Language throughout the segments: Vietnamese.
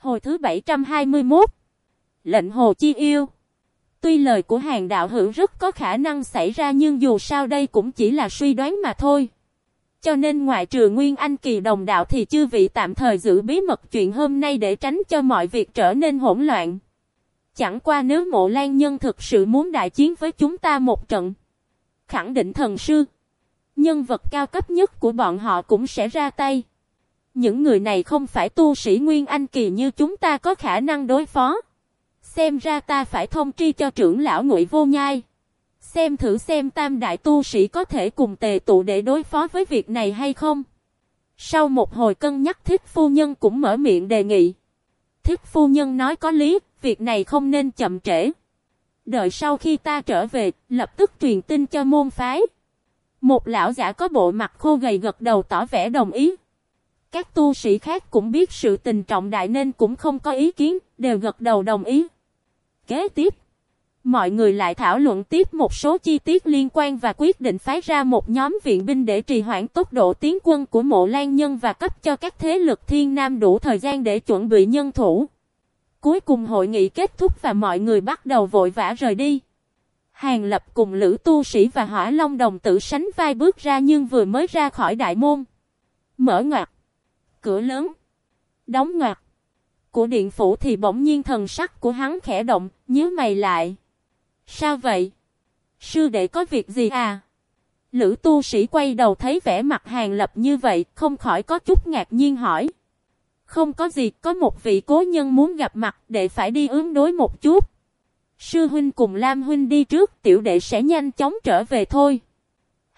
Hồi thứ 721 Lệnh Hồ Chi Yêu Tuy lời của hàng đạo hữu rất có khả năng xảy ra nhưng dù sao đây cũng chỉ là suy đoán mà thôi. Cho nên ngoại trừ Nguyên Anh kỳ đồng đạo thì chư vị tạm thời giữ bí mật chuyện hôm nay để tránh cho mọi việc trở nên hỗn loạn. Chẳng qua nếu mộ lan nhân thực sự muốn đại chiến với chúng ta một trận. Khẳng định thần sư. Nhân vật cao cấp nhất của bọn họ cũng sẽ ra tay. Những người này không phải tu sĩ Nguyên Anh kỳ như chúng ta có khả năng đối phó. Xem ra ta phải thông tri cho trưởng lão ngụy vô nhai. Xem thử xem tam đại tu sĩ có thể cùng tề tụ để đối phó với việc này hay không. Sau một hồi cân nhắc thiết phu nhân cũng mở miệng đề nghị. Thiết phu nhân nói có lý, việc này không nên chậm trễ. Đợi sau khi ta trở về, lập tức truyền tin cho môn phái. Một lão giả có bộ mặt khô gầy gật đầu tỏ vẻ đồng ý. Các tu sĩ khác cũng biết sự tình trọng đại nên cũng không có ý kiến, đều gật đầu đồng ý. Kế tiếp, mọi người lại thảo luận tiếp một số chi tiết liên quan và quyết định phái ra một nhóm viện binh để trì hoãn tốc độ tiến quân của mộ lan nhân và cấp cho các thế lực thiên nam đủ thời gian để chuẩn bị nhân thủ. Cuối cùng hội nghị kết thúc và mọi người bắt đầu vội vã rời đi. Hàng lập cùng lữ tu sĩ và hỏa long đồng tử sánh vai bước ra nhưng vừa mới ra khỏi đại môn. Mở ngoặt. Cửa lớn. Đóng ngoặt. Của điện phủ thì bỗng nhiên thần sắc của hắn khẽ động, nhớ mày lại. Sao vậy? Sư đệ có việc gì à? Lữ tu sĩ quay đầu thấy vẻ mặt hàng lập như vậy, không khỏi có chút ngạc nhiên hỏi. Không có gì, có một vị cố nhân muốn gặp mặt, đệ phải đi ứng đối một chút. Sư huynh cùng Lam huynh đi trước, tiểu đệ sẽ nhanh chóng trở về thôi.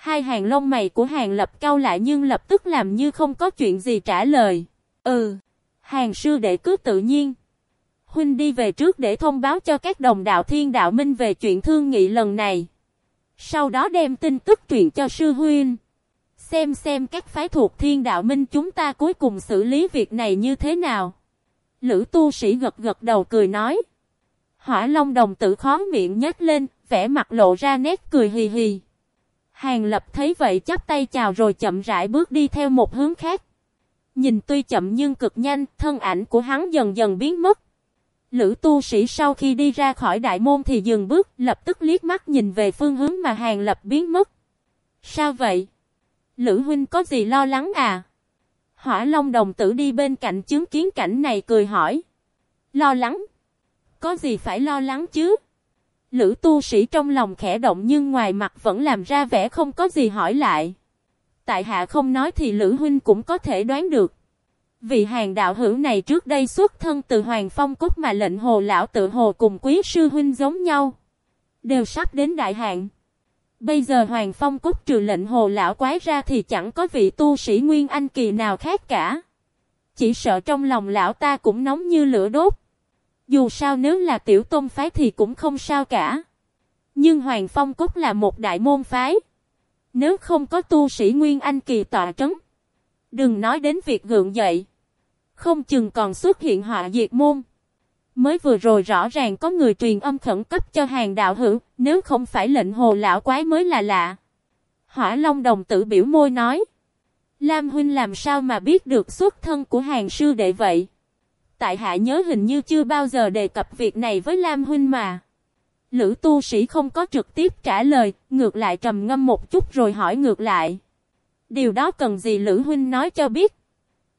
Hai hàng lông mày của hàng lập cao lại nhưng lập tức làm như không có chuyện gì trả lời. Ừ, hàng sư đệ cứ tự nhiên. Huynh đi về trước để thông báo cho các đồng đạo thiên đạo minh về chuyện thương nghị lần này. Sau đó đem tin tức truyền cho sư huynh. Xem xem các phái thuộc thiên đạo minh chúng ta cuối cùng xử lý việc này như thế nào. Lữ tu sĩ gật gật đầu cười nói. Hỏa Long đồng tử khó miệng nhếch lên, vẻ mặt lộ ra nét cười hì hì. Hàng lập thấy vậy chắp tay chào rồi chậm rãi bước đi theo một hướng khác. Nhìn tuy chậm nhưng cực nhanh, thân ảnh của hắn dần dần biến mất. Lữ tu sĩ sau khi đi ra khỏi đại môn thì dừng bước, lập tức liếc mắt nhìn về phương hướng mà hàng lập biến mất. Sao vậy? Lữ huynh có gì lo lắng à? Hỏa Long đồng tử đi bên cạnh chứng kiến cảnh này cười hỏi. Lo lắng? Có gì phải lo lắng chứ? Lữ tu sĩ trong lòng khẽ động nhưng ngoài mặt vẫn làm ra vẻ không có gì hỏi lại. Tại hạ không nói thì Lữ huynh cũng có thể đoán được. Vị hàng đạo hữu này trước đây xuất thân từ Hoàng Phong Cốt mà lệnh hồ lão tự hồ cùng quý sư huynh giống nhau. Đều sắp đến đại hạn. Bây giờ Hoàng Phong Cốt trừ lệnh hồ lão quái ra thì chẳng có vị tu sĩ Nguyên Anh kỳ nào khác cả. Chỉ sợ trong lòng lão ta cũng nóng như lửa đốt. Dù sao nếu là tiểu tôn phái thì cũng không sao cả. Nhưng Hoàng Phong Cốt là một đại môn phái. Nếu không có tu sĩ Nguyên Anh kỳ tọa trấn. Đừng nói đến việc gượng dậy. Không chừng còn xuất hiện họa diệt môn. Mới vừa rồi rõ ràng có người truyền âm khẩn cấp cho hàng đạo hữu, nếu không phải lệnh hồ lão quái mới là lạ. Hỏa Long đồng tử biểu môi nói. Lam huynh làm sao mà biết được xuất thân của hàng sư đệ vậy? Tại hạ nhớ hình như chưa bao giờ đề cập việc này với Lam huynh mà. Lữ tu sĩ không có trực tiếp trả lời, ngược lại trầm ngâm một chút rồi hỏi ngược lại. Điều đó cần gì Lữ huynh nói cho biết?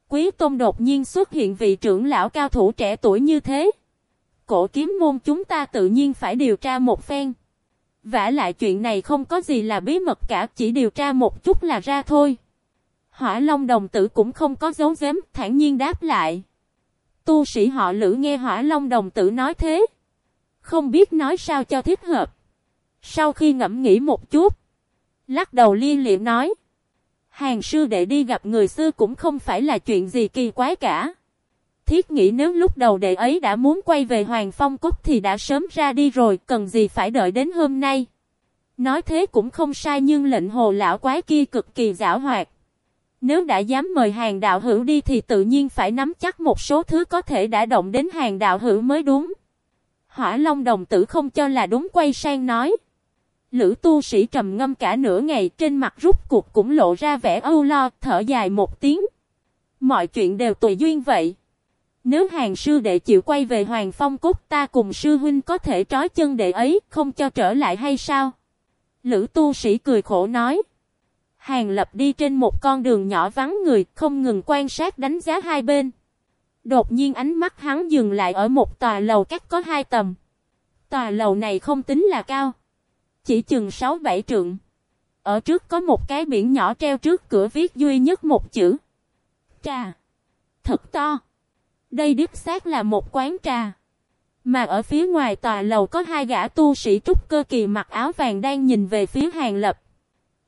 Quý Tôn đột nhiên xuất hiện vị trưởng lão cao thủ trẻ tuổi như thế. Cổ kiếm môn chúng ta tự nhiên phải điều tra một phen. vả lại chuyện này không có gì là bí mật cả, chỉ điều tra một chút là ra thôi. Hỏa Long đồng tử cũng không có dấu giếm, thản nhiên đáp lại. Tu sĩ họ Lữ nghe Hỏa Long đồng tử nói thế, không biết nói sao cho thích hợp. Sau khi ngẫm nghĩ một chút, lắc đầu liên liệm nói: Hàng sư đệ đi gặp người xưa cũng không phải là chuyện gì kỳ quái cả. Thiết nghĩ nếu lúc đầu đệ ấy đã muốn quay về Hoàng Phong Cúc thì đã sớm ra đi rồi, cần gì phải đợi đến hôm nay. Nói thế cũng không sai nhưng lệnh hồ lão quái kia cực kỳ giảo hoạt. Nếu đã dám mời hàng đạo hữu đi thì tự nhiên phải nắm chắc một số thứ có thể đã động đến hàng đạo hữu mới đúng. Hỏa Long đồng tử không cho là đúng quay sang nói. Lữ tu sĩ trầm ngâm cả nửa ngày trên mặt rút cuộc cũng lộ ra vẻ âu lo, thở dài một tiếng. Mọi chuyện đều tùy duyên vậy. Nếu hàng sư đệ chịu quay về Hoàng Phong Cúc ta cùng sư huynh có thể trói chân đệ ấy, không cho trở lại hay sao? Lữ tu sĩ cười khổ nói. Hàng lập đi trên một con đường nhỏ vắng người, không ngừng quan sát đánh giá hai bên. Đột nhiên ánh mắt hắn dừng lại ở một tòa lầu cách có hai tầm. Tòa lầu này không tính là cao. Chỉ chừng 6-7 trượng. Ở trước có một cái biển nhỏ treo trước cửa viết duy nhất một chữ. Trà. Thật to. Đây đích xác là một quán trà. Mà ở phía ngoài tòa lầu có hai gã tu sĩ trúc cơ kỳ mặc áo vàng đang nhìn về phía hàng lập.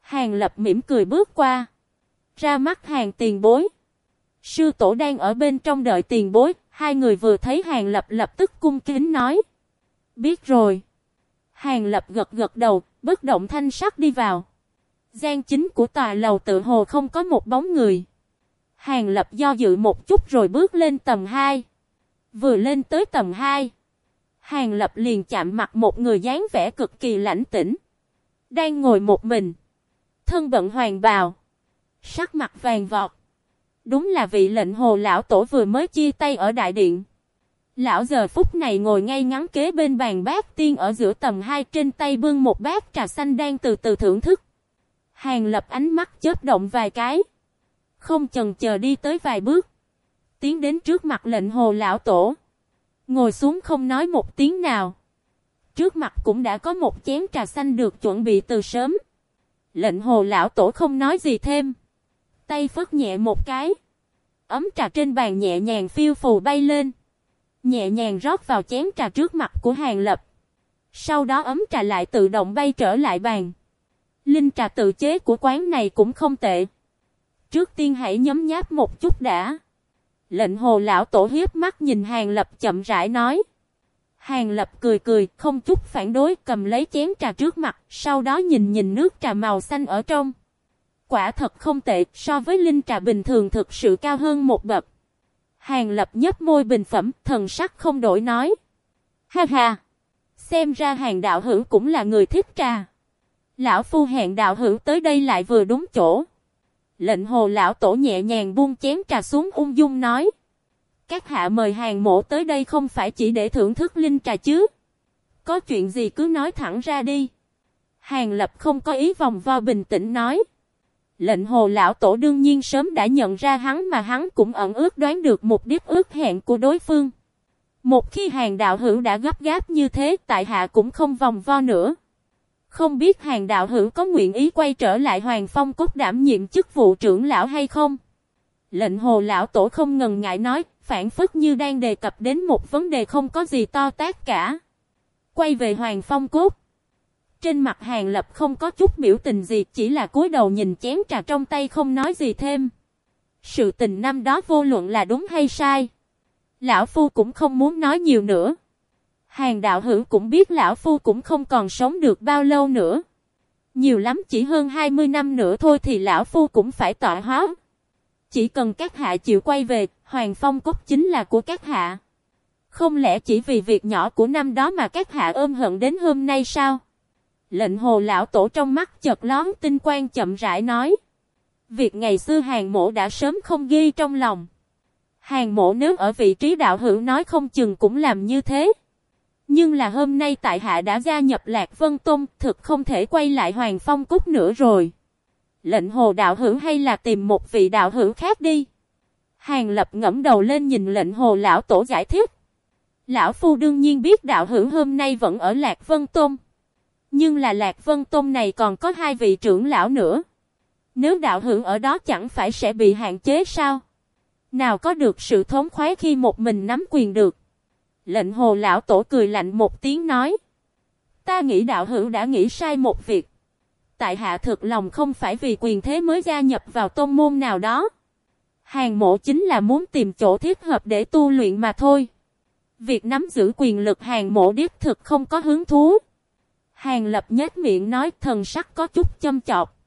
Hàng lập mỉm cười bước qua. Ra mắt hàng tiền bối. Sư tổ đang ở bên trong đợi tiền bối. Hai người vừa thấy hàng lập lập tức cung kính nói. Biết rồi. Hàng lập gật gật đầu, bất động thanh sắc đi vào. Gian chính của tòa lầu tự hồ không có một bóng người. Hàng lập do dự một chút rồi bước lên tầng 2. Vừa lên tới tầng 2. Hàng lập liền chạm mặt một người dáng vẻ cực kỳ lãnh tĩnh. Đang ngồi một mình. Thân bận hoàng bào. Sắc mặt vàng vọt. Đúng là vị lệnh hồ lão tổ vừa mới chia tay ở đại điện. Lão giờ phút này ngồi ngay ngắn kế bên bàn bát tiên ở giữa tầng 2 trên tay bưng một bát trà xanh đang từ từ thưởng thức. Hàng lập ánh mắt chớp động vài cái. Không chần chờ đi tới vài bước. Tiến đến trước mặt lệnh hồ lão tổ. Ngồi xuống không nói một tiếng nào. Trước mặt cũng đã có một chén trà xanh được chuẩn bị từ sớm. Lệnh hồ lão tổ không nói gì thêm. Tay phất nhẹ một cái. Ấm trà trên bàn nhẹ nhàng phiêu phù bay lên. Nhẹ nhàng rót vào chén trà trước mặt của hàng lập. Sau đó ấm trà lại tự động bay trở lại bàn. Linh trà tự chế của quán này cũng không tệ. Trước tiên hãy nhấm nháp một chút đã. Lệnh hồ lão tổ hiếp mắt nhìn hàng lập chậm rãi nói. Hàng lập cười cười, không chút phản đối, cầm lấy chén trà trước mặt, sau đó nhìn nhìn nước trà màu xanh ở trong. Quả thật không tệ, so với linh trà bình thường thực sự cao hơn một bậc. Hàng lập nhấp môi bình phẩm, thần sắc không đổi nói. Ha ha! Xem ra hàng đạo hữu cũng là người thích trà. Lão phu hẹn đạo hữu tới đây lại vừa đúng chỗ. Lệnh hồ lão tổ nhẹ nhàng buông chén trà xuống ung dung nói. Các hạ mời hàng mộ tới đây không phải chỉ để thưởng thức linh trà chứ. Có chuyện gì cứ nói thẳng ra đi. Hàng lập không có ý vòng vo bình tĩnh nói. Lệnh hồ lão tổ đương nhiên sớm đã nhận ra hắn mà hắn cũng ẩn ước đoán được mục đích ước hẹn của đối phương. Một khi hàng đạo hữu đã gấp gáp như thế, tại hạ cũng không vòng vo nữa. Không biết hàng đạo hữu có nguyện ý quay trở lại Hoàng Phong Cốt đảm nhiệm chức vụ trưởng lão hay không? Lệnh hồ lão tổ không ngần ngại nói, phản phất như đang đề cập đến một vấn đề không có gì to tác cả. Quay về Hoàng Phong Cốt. Trên mặt hàng lập không có chút biểu tình gì, chỉ là cúi đầu nhìn chén trà trong tay không nói gì thêm. Sự tình năm đó vô luận là đúng hay sai. Lão Phu cũng không muốn nói nhiều nữa. Hàng đạo hữu cũng biết lão phu cũng không còn sống được bao lâu nữa. Nhiều lắm chỉ hơn 20 năm nữa thôi thì lão phu cũng phải tọa hóa. Chỉ cần các hạ chịu quay về, Hoàng Phong cốt chính là của các hạ. Không lẽ chỉ vì việc nhỏ của năm đó mà các hạ ôm hận đến hôm nay sao? Lệnh hồ lão tổ trong mắt chợt lón tinh quang chậm rãi nói. Việc ngày xưa hàng mộ đã sớm không ghi trong lòng. Hàng mộ nếu ở vị trí đạo hữu nói không chừng cũng làm như thế. Nhưng là hôm nay tại hạ đã gia nhập Lạc Vân Tôn, thực không thể quay lại Hoàng Phong Cúc nữa rồi. Lệnh hồ đạo hữu hay là tìm một vị đạo hữu khác đi. Hàng lập ngẫm đầu lên nhìn lệnh hồ lão tổ giải thích. Lão Phu đương nhiên biết đạo hữu hôm nay vẫn ở Lạc Vân Tôn. Nhưng là Lạc Vân Tôn này còn có hai vị trưởng lão nữa. Nếu đạo hữu ở đó chẳng phải sẽ bị hạn chế sao? Nào có được sự thống khoái khi một mình nắm quyền được. Lệnh hồ lão tổ cười lạnh một tiếng nói. Ta nghĩ đạo hữu đã nghĩ sai một việc. Tại hạ thực lòng không phải vì quyền thế mới gia nhập vào tôn môn nào đó. Hàng mộ chính là muốn tìm chỗ thích hợp để tu luyện mà thôi. Việc nắm giữ quyền lực hàng mộ điếp thực không có hứng thú. Hàng lập nhếch miệng nói thần sắc có chút châm chọc.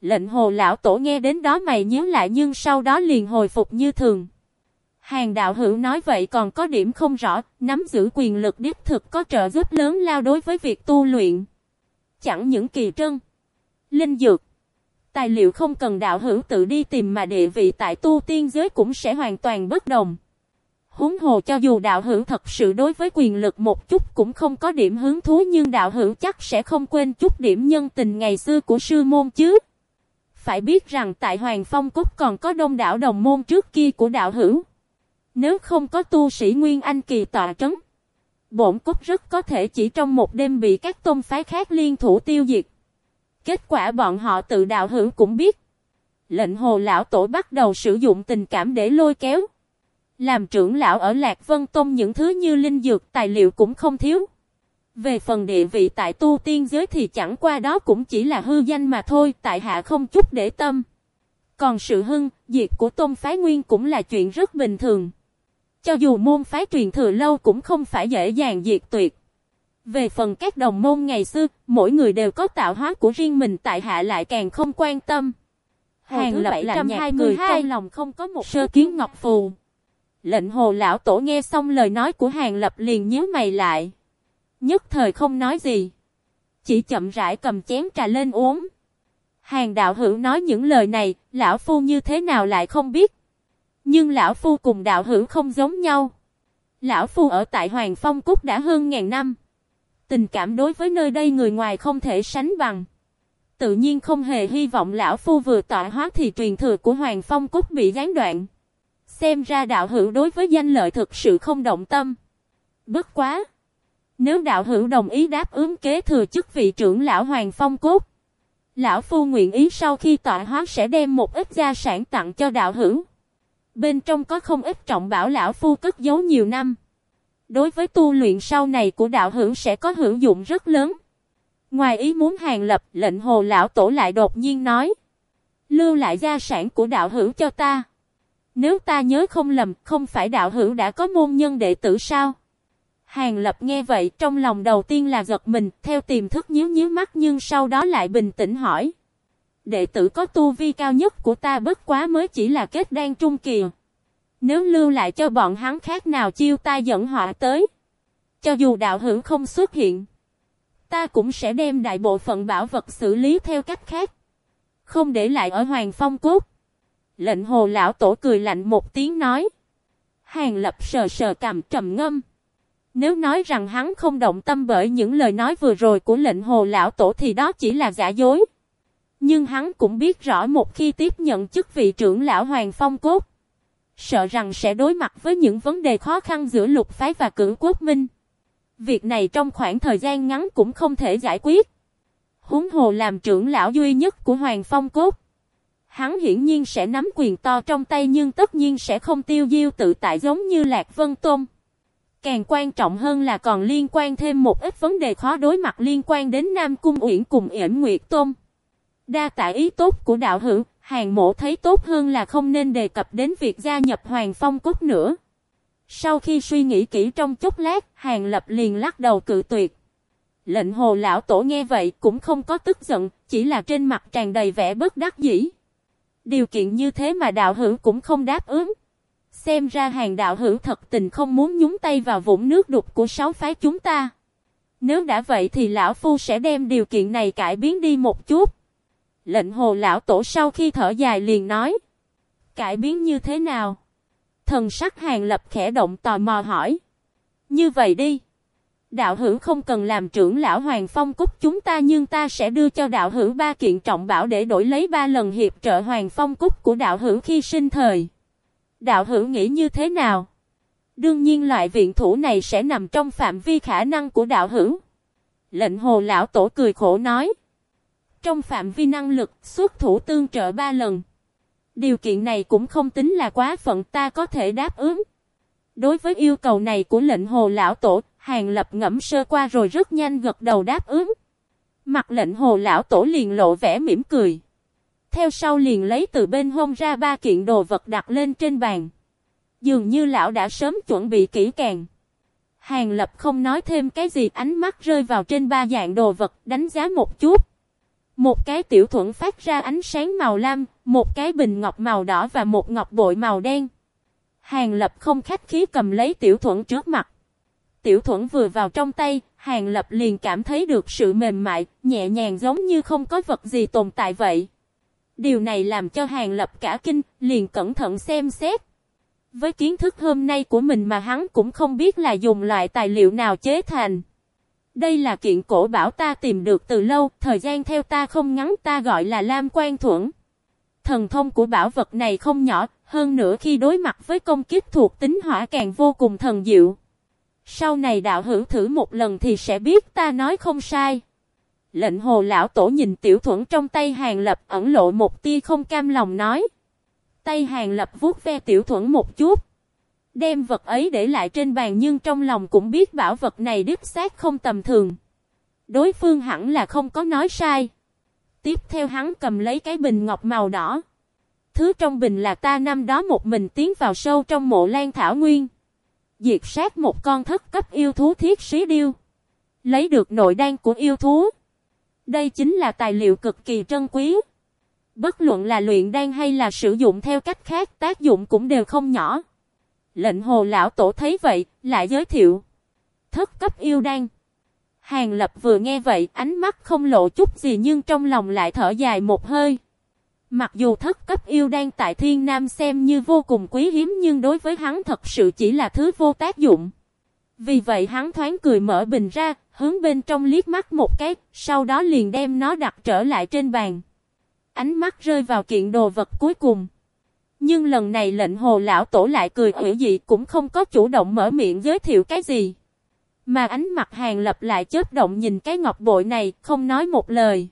Lệnh hồ lão tổ nghe đến đó mày nhớ lại nhưng sau đó liền hồi phục như thường. Hàng đạo hữu nói vậy còn có điểm không rõ, nắm giữ quyền lực đích thực có trợ giúp lớn lao đối với việc tu luyện. Chẳng những kỳ trân, linh dược, tài liệu không cần đạo hữu tự đi tìm mà địa vị tại tu tiên giới cũng sẽ hoàn toàn bất đồng. Huống hồ cho dù đạo hữu thật sự đối với quyền lực một chút cũng không có điểm hứng thú nhưng đạo hữu chắc sẽ không quên chút điểm nhân tình ngày xưa của sư môn chứ. Phải biết rằng tại Hoàng Phong Cúc còn có đông đảo đồng môn trước kia của đạo hữu. Nếu không có tu sĩ Nguyên Anh kỳ tọa trấn, bổn cúc rất có thể chỉ trong một đêm bị các tôn phái khác liên thủ tiêu diệt. Kết quả bọn họ tự đạo hữu cũng biết. Lệnh hồ lão tổ bắt đầu sử dụng tình cảm để lôi kéo. Làm trưởng lão ở Lạc Vân Tông những thứ như linh dược tài liệu cũng không thiếu. Về phần địa vị tại tu tiên giới thì chẳng qua đó cũng chỉ là hư danh mà thôi, tại hạ không chút để tâm. Còn sự hưng, diệt của tôn phái nguyên cũng là chuyện rất bình thường. Cho dù môn phái truyền thừa lâu cũng không phải dễ dàng diệt tuyệt. Về phần các đồng môn ngày xưa, mỗi người đều có tạo hóa của riêng mình tại hạ lại càng không quan tâm. Hàng lập làm nhạc cười trong lòng không có một sơ kiến ngọc phù. Lệnh hồ lão tổ nghe xong lời nói của hàng lập liền nhíu mày lại. Nhất thời không nói gì. Chỉ chậm rãi cầm chén trà lên uống. Hàng đạo hữu nói những lời này, lão phu như thế nào lại không biết. Nhưng lão phu cùng đạo hữu không giống nhau. Lão phu ở tại Hoàng Phong Cúc đã hơn ngàn năm. Tình cảm đối với nơi đây người ngoài không thể sánh bằng. Tự nhiên không hề hy vọng lão phu vừa tọa hóa thì truyền thừa của Hoàng Phong Cúc bị gián đoạn. Xem ra đạo hữu đối với danh lợi thực sự không động tâm. Bất quá. Nếu đạo hữu đồng ý đáp ứng kế thừa chức vị trưởng lão Hoàng Phong Cúc. Lão Phu nguyện ý sau khi tọa hóa sẽ đem một ít gia sản tặng cho đạo hữu. Bên trong có không ít trọng bảo Lão Phu cất giấu nhiều năm. Đối với tu luyện sau này của đạo hữu sẽ có hữu dụng rất lớn. Ngoài ý muốn hàng lập lệnh hồ lão tổ lại đột nhiên nói. Lưu lại gia sản của đạo hữu cho ta. Nếu ta nhớ không lầm, không phải đạo hữu đã có môn nhân đệ tử sao? Hàng lập nghe vậy trong lòng đầu tiên là giật mình, theo tiềm thức nhíu nhíu mắt nhưng sau đó lại bình tĩnh hỏi. Đệ tử có tu vi cao nhất của ta bất quá mới chỉ là kết đan trung kỳ. Nếu lưu lại cho bọn hắn khác nào chiêu ta dẫn họa tới. Cho dù đạo hữu không xuất hiện. Ta cũng sẽ đem đại bộ phận bảo vật xử lý theo cách khác. Không để lại ở Hoàng Phong Cốt. Lệnh hồ lão tổ cười lạnh một tiếng nói. Hàng lập sờ sờ cằm trầm ngâm. Nếu nói rằng hắn không động tâm bởi những lời nói vừa rồi của lệnh hồ lão tổ thì đó chỉ là giả dối. Nhưng hắn cũng biết rõ một khi tiếp nhận chức vị trưởng lão Hoàng Phong Cốt. Sợ rằng sẽ đối mặt với những vấn đề khó khăn giữa lục phái và cử quốc minh. Việc này trong khoảng thời gian ngắn cũng không thể giải quyết. Húng hồ làm trưởng lão duy nhất của Hoàng Phong Cốt. Hắn hiển nhiên sẽ nắm quyền to trong tay nhưng tất nhiên sẽ không tiêu diêu tự tại giống như Lạc Vân Tôn. Càng quan trọng hơn là còn liên quan thêm một ít vấn đề khó đối mặt liên quan đến Nam Cung Uyển cùng Yển Nguyệt Tôn. Đa tại ý tốt của đạo hữu, hàng mổ thấy tốt hơn là không nên đề cập đến việc gia nhập Hoàng Phong Cốt nữa. Sau khi suy nghĩ kỹ trong chốc lát, hàng lập liền lắc đầu cự tuyệt. Lệnh hồ lão tổ nghe vậy cũng không có tức giận, chỉ là trên mặt tràn đầy vẻ bất đắc dĩ. Điều kiện như thế mà đạo hữu cũng không đáp ứng. Xem ra hàng đạo hữu thật tình không muốn nhúng tay vào vũng nước đục của sáu phái chúng ta. Nếu đã vậy thì lão phu sẽ đem điều kiện này cải biến đi một chút. Lệnh hồ lão tổ sau khi thở dài liền nói. Cải biến như thế nào? Thần sắc hàng lập khẽ động tò mò hỏi. Như vậy đi. Đạo hữu không cần làm trưởng lão Hoàng Phong Cúc chúng ta nhưng ta sẽ đưa cho đạo hữu ba kiện trọng bảo để đổi lấy ba lần hiệp trợ Hoàng Phong Cúc của đạo hữu khi sinh thời. Đạo hữu nghĩ như thế nào? Đương nhiên loại viện thủ này sẽ nằm trong phạm vi khả năng của đạo hữu. Lệnh hồ lão tổ cười khổ nói. Trong phạm vi năng lực xuất thủ tương trợ ba lần. Điều kiện này cũng không tính là quá phận ta có thể đáp ứng. Đối với yêu cầu này của lệnh hồ lão tổ, hàng lập ngẫm sơ qua rồi rất nhanh gật đầu đáp ứng. Mặt lệnh hồ lão tổ liền lộ vẻ mỉm cười. Theo sau liền lấy từ bên hông ra ba kiện đồ vật đặt lên trên bàn. Dường như lão đã sớm chuẩn bị kỹ càng. Hàng lập không nói thêm cái gì ánh mắt rơi vào trên ba dạng đồ vật đánh giá một chút. Một cái tiểu thuẫn phát ra ánh sáng màu lam, một cái bình ngọc màu đỏ và một ngọc bội màu đen. Hàng lập không khách khí cầm lấy tiểu thuẫn trước mặt. Tiểu thuẫn vừa vào trong tay, hàng lập liền cảm thấy được sự mềm mại, nhẹ nhàng giống như không có vật gì tồn tại vậy. Điều này làm cho hàng lập cả kinh, liền cẩn thận xem xét. Với kiến thức hôm nay của mình mà hắn cũng không biết là dùng loại tài liệu nào chế thành. Đây là kiện cổ bảo ta tìm được từ lâu, thời gian theo ta không ngắn ta gọi là Lam Quan Thuẫn. Thần thông của bảo vật này không nhỏ, hơn nữa khi đối mặt với công kiếp thuộc tính hỏa càng vô cùng thần diệu. Sau này đạo hữu thử một lần thì sẽ biết ta nói không sai. Lệnh hồ lão tổ nhìn tiểu thuẫn trong tay hàng lập ẩn lộ một tia không cam lòng nói. Tay hàng lập vuốt ve tiểu thuẫn một chút. Đem vật ấy để lại trên bàn nhưng trong lòng cũng biết bảo vật này đích xác không tầm thường. Đối phương hẳn là không có nói sai. Tiếp theo hắn cầm lấy cái bình ngọc màu đỏ. Thứ trong bình là ta năm đó một mình tiến vào sâu trong mộ lan thảo nguyên. Diệt sát một con thất cấp yêu thú thiết sĩ điêu. Lấy được nội đan của yêu thú. Đây chính là tài liệu cực kỳ trân quý. Bất luận là luyện đan hay là sử dụng theo cách khác, tác dụng cũng đều không nhỏ. Lệnh hồ lão tổ thấy vậy, lại giới thiệu. Thất cấp yêu đan. Hàng lập vừa nghe vậy, ánh mắt không lộ chút gì nhưng trong lòng lại thở dài một hơi. Mặc dù thất cấp yêu đan tại thiên nam xem như vô cùng quý hiếm nhưng đối với hắn thật sự chỉ là thứ vô tác dụng. Vì vậy hắn thoáng cười mở bình ra, hướng bên trong liếc mắt một cái, sau đó liền đem nó đặt trở lại trên bàn. Ánh mắt rơi vào kiện đồ vật cuối cùng. Nhưng lần này lệnh hồ lão tổ lại cười hủy dị cũng không có chủ động mở miệng giới thiệu cái gì. Mà ánh mặt hàng lập lại chớp động nhìn cái ngọc bội này, không nói một lời.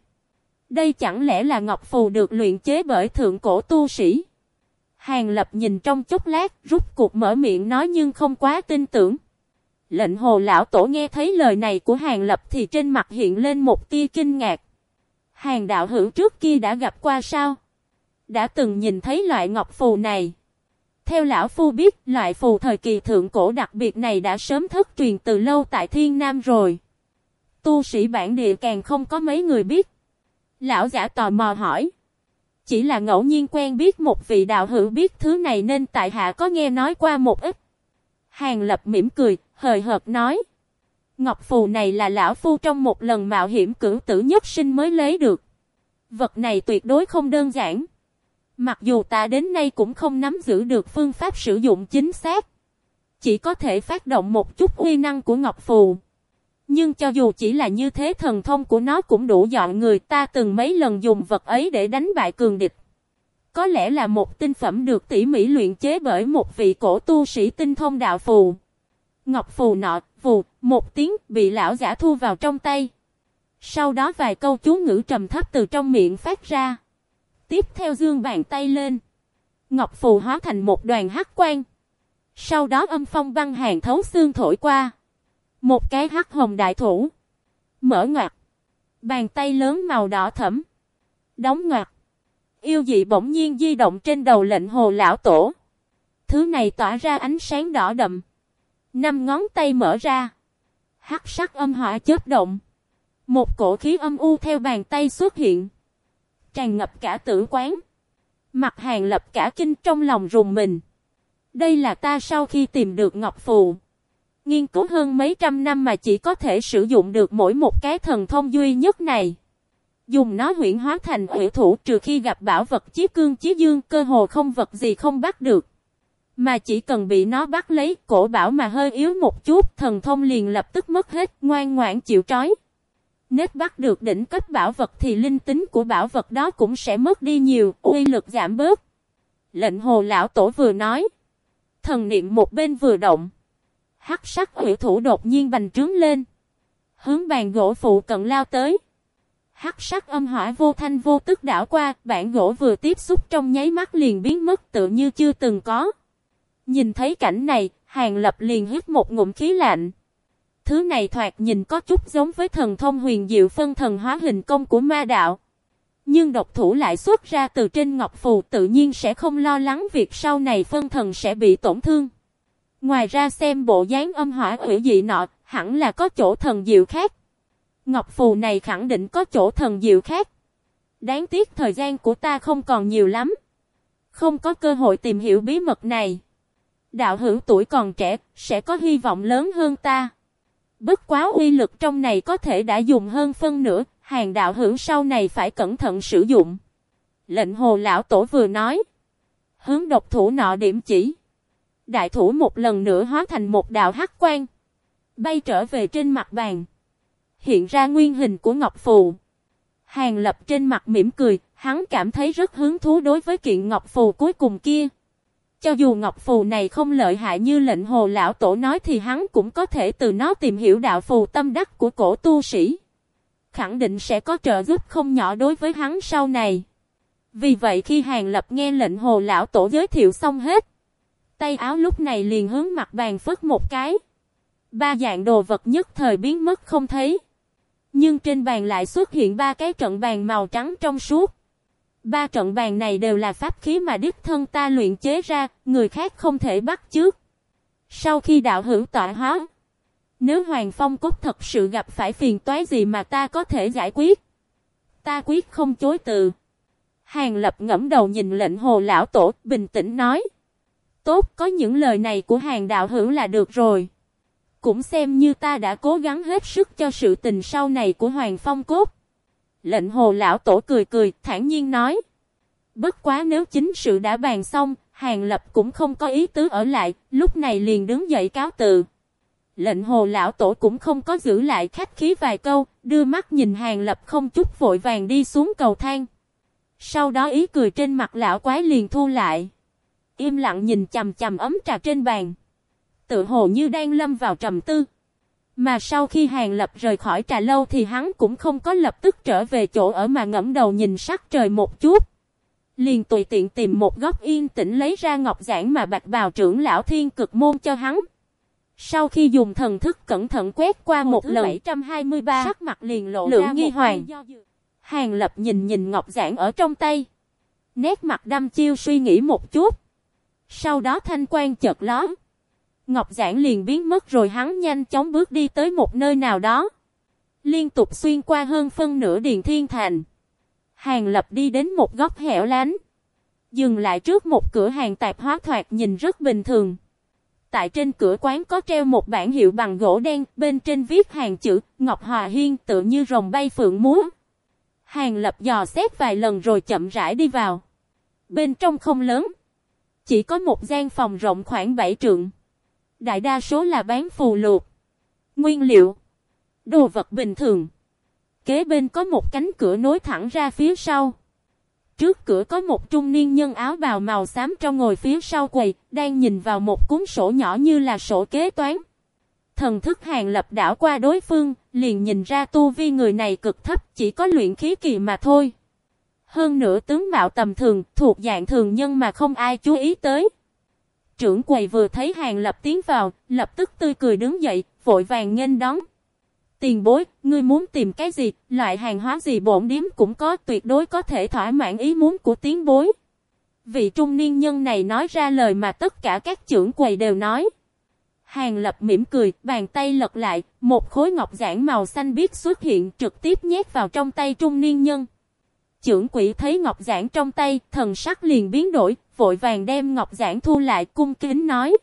Đây chẳng lẽ là ngọc phù được luyện chế bởi thượng cổ tu sĩ? Hàng lập nhìn trong chốc lát, rút cuộc mở miệng nói nhưng không quá tin tưởng. Lệnh hồ lão tổ nghe thấy lời này của hàng lập thì trên mặt hiện lên một tia kinh ngạc. Hàng đạo hữu trước kia đã gặp qua sao? Đã từng nhìn thấy loại ngọc phù này. Theo lão phu biết, loại phù thời kỳ thượng cổ đặc biệt này đã sớm thất truyền từ lâu tại Thiên Nam rồi. Tu sĩ bản địa càng không có mấy người biết. Lão giả tò mò hỏi. Chỉ là ngẫu nhiên quen biết một vị đạo hữu biết thứ này nên tại hạ có nghe nói qua một ít. Hàng lập mỉm cười, hời hợt nói. Ngọc phù này là lão phu trong một lần mạo hiểm cử tử nhất sinh mới lấy được. Vật này tuyệt đối không đơn giản. Mặc dù ta đến nay cũng không nắm giữ được phương pháp sử dụng chính xác. Chỉ có thể phát động một chút uy năng của Ngọc Phù. Nhưng cho dù chỉ là như thế thần thông của nó cũng đủ dọn người ta từng mấy lần dùng vật ấy để đánh bại cường địch. Có lẽ là một tinh phẩm được tỉ mỉ luyện chế bởi một vị cổ tu sĩ tinh thông đạo phù. Ngọc phù nọ, phù, một tiếng bị lão giả thu vào trong tay. Sau đó vài câu chú ngữ trầm thấp từ trong miệng phát ra. Tiếp theo dương bàn tay lên. Ngọc phù hóa thành một đoàn hắc quang. Sau đó âm phong băng hàng thấu xương thổi qua. Một cái hắc hồng đại thủ. Mở ngoặt. Bàn tay lớn màu đỏ thẫm. Đóng ngoặt. Yêu dị bỗng nhiên di động trên đầu lệnh hồ lão tổ. Thứ này tỏa ra ánh sáng đỏ đậm. Năm ngón tay mở ra. Hắc sắc âm hỏa chớp động. Một cổ khí âm u theo bàn tay xuất hiện. Tràn ngập cả tử quán. Mặt hàng lập cả kinh trong lòng rùng mình. Đây là ta sau khi tìm được Ngọc Phù. Nghiên cứu hơn mấy trăm năm mà chỉ có thể sử dụng được mỗi một cái thần thông duy nhất này. Dùng nó huyển hóa thành ủy thủ trừ khi gặp bảo vật chí cương chí dương cơ hồ không vật gì không bắt được. Mà chỉ cần bị nó bắt lấy, cổ bảo mà hơi yếu một chút, thần thông liền lập tức mất hết, ngoan ngoãn chịu trói. Nếu bắt được đỉnh cấp bảo vật thì linh tính của bảo vật đó cũng sẽ mất đi nhiều, uy lực giảm bớt. Lệnh hồ lão tổ vừa nói. Thần niệm một bên vừa động. Hắc sắc hủy thủ đột nhiên bành trướng lên. Hướng bàn gỗ phụ cận lao tới. Hắc sắc âm hỏa vô thanh vô tức đảo qua, bản gỗ vừa tiếp xúc trong nháy mắt liền biến mất tự như chưa từng có. Nhìn thấy cảnh này, hàng lập liền hít một ngụm khí lạnh. Thứ này thoạt nhìn có chút giống với thần thông huyền diệu phân thần hóa hình công của ma đạo. Nhưng độc thủ lại xuất ra từ trên ngọc phù tự nhiên sẽ không lo lắng việc sau này phân thần sẽ bị tổn thương. Ngoài ra xem bộ dáng âm hỏa hủy dị nọ, hẳn là có chỗ thần diệu khác. Ngọc phù này khẳng định có chỗ thần diệu khác. Đáng tiếc thời gian của ta không còn nhiều lắm. Không có cơ hội tìm hiểu bí mật này. Đạo hữu tuổi còn trẻ, sẽ có hy vọng lớn hơn ta. Bất quá uy lực trong này có thể đã dùng hơn phân nửa, hàng đạo hữu sau này phải cẩn thận sử dụng. Lệnh hồ lão tổ vừa nói. Hướng độc thủ nọ điểm chỉ. Đại thủ một lần nữa hóa thành một đạo hắc quang. Bay trở về trên mặt bàn. Hiện ra nguyên hình của Ngọc Phù. Hàng lập trên mặt mỉm cười, hắn cảm thấy rất hứng thú đối với kiện Ngọc Phù cuối cùng kia. Cho dù Ngọc Phù này không lợi hại như lệnh hồ lão tổ nói thì hắn cũng có thể từ nó tìm hiểu đạo phù tâm đắc của cổ tu sĩ. Khẳng định sẽ có trợ giúp không nhỏ đối với hắn sau này. Vì vậy khi Hàng Lập nghe lệnh hồ lão tổ giới thiệu xong hết. Tay áo lúc này liền hướng mặt bàn phất một cái. Ba dạng đồ vật nhất thời biến mất không thấy. Nhưng trên bàn lại xuất hiện ba cái trận bàn màu trắng trong suốt. Ba trận bàn này đều là pháp khí mà đích thân ta luyện chế ra, người khác không thể bắt trước. Sau khi đạo hữu tọa hóa, nếu Hoàng Phong Cốt thật sự gặp phải phiền toái gì mà ta có thể giải quyết, ta quyết không chối từ. Hàng Lập ngẫm đầu nhìn lệnh hồ lão tổ, bình tĩnh nói. Tốt, có những lời này của hàng đạo hữu là được rồi. Cũng xem như ta đã cố gắng hết sức cho sự tình sau này của Hoàng Phong Cốt. Lệnh hồ lão tổ cười cười, thản nhiên nói. Bất quá nếu chính sự đã bàn xong, Hàng Lập cũng không có ý tứ ở lại, lúc này liền đứng dậy cáo từ. Lệnh hồ lão tổ cũng không có giữ lại khách khí vài câu, đưa mắt nhìn Hàng Lập không chút vội vàng đi xuống cầu thang. Sau đó ý cười trên mặt lão quái liền thu lại. Im lặng nhìn chầm chầm ấm trà trên bàn. Tự hồ như đang lâm vào trầm tư. Mà sau khi Hàng Lập rời khỏi trà lâu thì hắn cũng không có lập tức trở về chỗ ở mà ngẫm đầu nhìn sắc trời một chút. Liền tùy tiện tìm một góc yên tĩnh lấy ra ngọc giảng mà bạch bào trưởng lão thiên cực môn cho hắn. Sau khi dùng thần thức cẩn thận quét qua một, một lần 723, sắc mặt liền lộ lượng ra nghi hoàng. Hàng Lập nhìn nhìn ngọc giảng ở trong tay. Nét mặt đăm chiêu suy nghĩ một chút. Sau đó thanh quan chợt lóe. Ngọc giản liền biến mất rồi hắn nhanh chóng bước đi tới một nơi nào đó. Liên tục xuyên qua hơn phân nửa Điền Thiên Thành. Hàng lập đi đến một góc hẻo lánh. Dừng lại trước một cửa hàng tạp hóa thoạt nhìn rất bình thường. Tại trên cửa quán có treo một bảng hiệu bằng gỗ đen, bên trên viết hàng chữ, Ngọc Hòa Hiên tự như rồng bay phượng múa. Hàng lập dò xét vài lần rồi chậm rãi đi vào. Bên trong không lớn. Chỉ có một gian phòng rộng khoảng 7 trượng. Đại đa số là bán phù lục, nguyên liệu, đồ vật bình thường. Kế bên có một cánh cửa nối thẳng ra phía sau. Trước cửa có một trung niên nhân áo bào màu xám trong ngồi phía sau quầy, đang nhìn vào một cuốn sổ nhỏ như là sổ kế toán. Thần thức hàng lập đảo qua đối phương, liền nhìn ra tu vi người này cực thấp, chỉ có luyện khí kỳ mà thôi. Hơn nữa tướng mạo tầm thường, thuộc dạng thường nhân mà không ai chú ý tới. Trưởng quầy vừa thấy hàng lập tiến vào, lập tức tươi cười đứng dậy, vội vàng nghênh đón. Tiền bối, ngươi muốn tìm cái gì, loại hàng hóa gì bổn điếm cũng có tuyệt đối có thể thỏa mãn ý muốn của tiến bối. Vị trung niên nhân này nói ra lời mà tất cả các trưởng quầy đều nói. Hàng lập mỉm cười, bàn tay lật lại, một khối ngọc giản màu xanh biếc xuất hiện trực tiếp nhét vào trong tay trung niên nhân. Trưởng quỷ thấy ngọc giản trong tay, thần sắc liền biến đổi, vội vàng đem ngọc giản thu lại cung kính nói.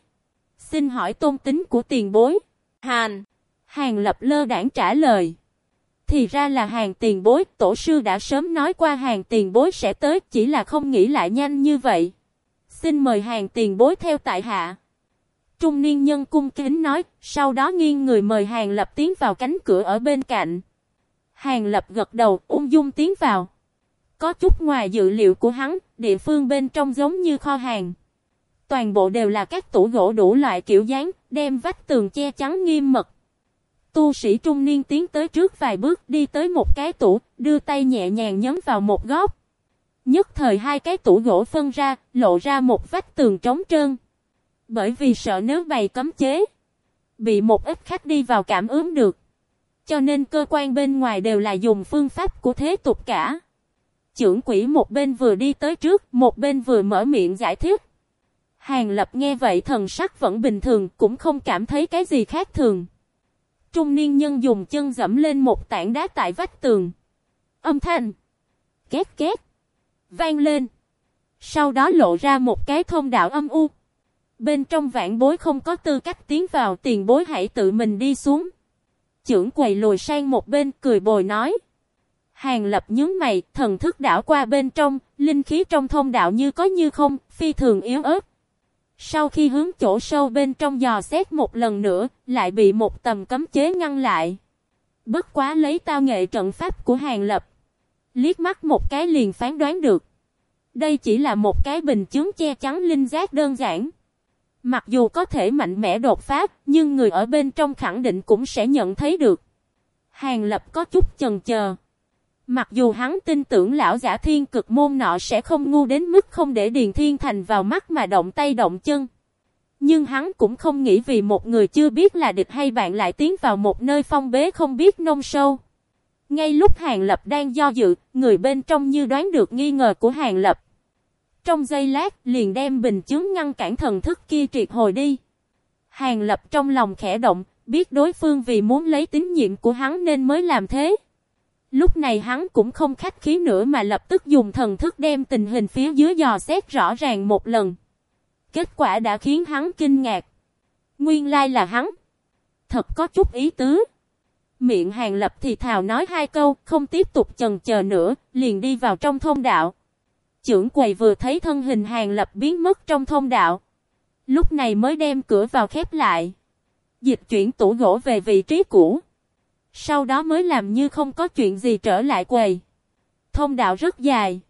Xin hỏi tôn tính của tiền bối. Hàn. Hàn lập lơ đảng trả lời. Thì ra là hàng tiền bối, tổ sư đã sớm nói qua hàng tiền bối sẽ tới, chỉ là không nghĩ lại nhanh như vậy. Xin mời hàng tiền bối theo tại hạ. Trung niên nhân cung kính nói, sau đó nghiêng người mời hàng lập tiến vào cánh cửa ở bên cạnh. Hàng lập gật đầu, ung dung tiến vào. Có chút ngoài dự liệu của hắn, địa phương bên trong giống như kho hàng. Toàn bộ đều là các tủ gỗ đủ loại kiểu dáng, đem vách tường che chắn nghiêm mật. Tu sĩ trung niên tiến tới trước vài bước đi tới một cái tủ, đưa tay nhẹ nhàng nhấn vào một góc. Nhất thời hai cái tủ gỗ phân ra, lộ ra một vách tường trống trơn. Bởi vì sợ nếu bày cấm chế, bị một ít khách đi vào cảm ứng được. Cho nên cơ quan bên ngoài đều là dùng phương pháp của thế tục cả. Trưởng quỷ một bên vừa đi tới trước, một bên vừa mở miệng giải thích. Hàng lập nghe vậy thần sắc vẫn bình thường, cũng không cảm thấy cái gì khác thường. Trung niên nhân dùng chân dẫm lên một tảng đá tại vách tường. Âm thanh. Két két. Vang lên. Sau đó lộ ra một cái thông đạo âm u. Bên trong vạn bối không có tư cách tiến vào tiền bối hãy tự mình đi xuống. Chưởng quầy lùi sang một bên cười bồi nói. Hàng lập nhướng mày, thần thức đảo qua bên trong, linh khí trong thông đạo như có như không, phi thường yếu ớt. Sau khi hướng chỗ sâu bên trong dò xét một lần nữa, lại bị một tầm cấm chế ngăn lại. Bất quá lấy tao nghệ trận pháp của Hàng Lập. Liếc mắt một cái liền phán đoán được. Đây chỉ là một cái bình chứng che chắn linh giác đơn giản. Mặc dù có thể mạnh mẽ đột phá, nhưng người ở bên trong khẳng định cũng sẽ nhận thấy được. Hàng Lập có chút chần chờ. Mặc dù hắn tin tưởng lão giả thiên cực môn nọ sẽ không ngu đến mức không để Điền Thiên Thành vào mắt mà động tay động chân. Nhưng hắn cũng không nghĩ vì một người chưa biết là địch hay bạn lại tiến vào một nơi phong bế không biết nông sâu. Ngay lúc Hàng Lập đang do dự, người bên trong như đoán được nghi ngờ của Hàng Lập. Trong giây lát, liền đem bình chứng ngăn cản thần thức kia triệt hồi đi. Hàng Lập trong lòng khẽ động, biết đối phương vì muốn lấy tín nhiệm của hắn nên mới làm thế. Lúc này hắn cũng không khách khí nữa mà lập tức dùng thần thức đem tình hình phía dưới dò xét rõ ràng một lần. Kết quả đã khiến hắn kinh ngạc. Nguyên lai là hắn. Thật có chút ý tứ. Miệng hàng lập thì thào nói hai câu, không tiếp tục chần chờ nữa, liền đi vào trong thông đạo. Chưởng quầy vừa thấy thân hình hàng lập biến mất trong thông đạo. Lúc này mới đem cửa vào khép lại. Dịch chuyển tủ gỗ về vị trí cũ. Sau đó mới làm như không có chuyện gì trở lại quầy. Thông đạo rất dài.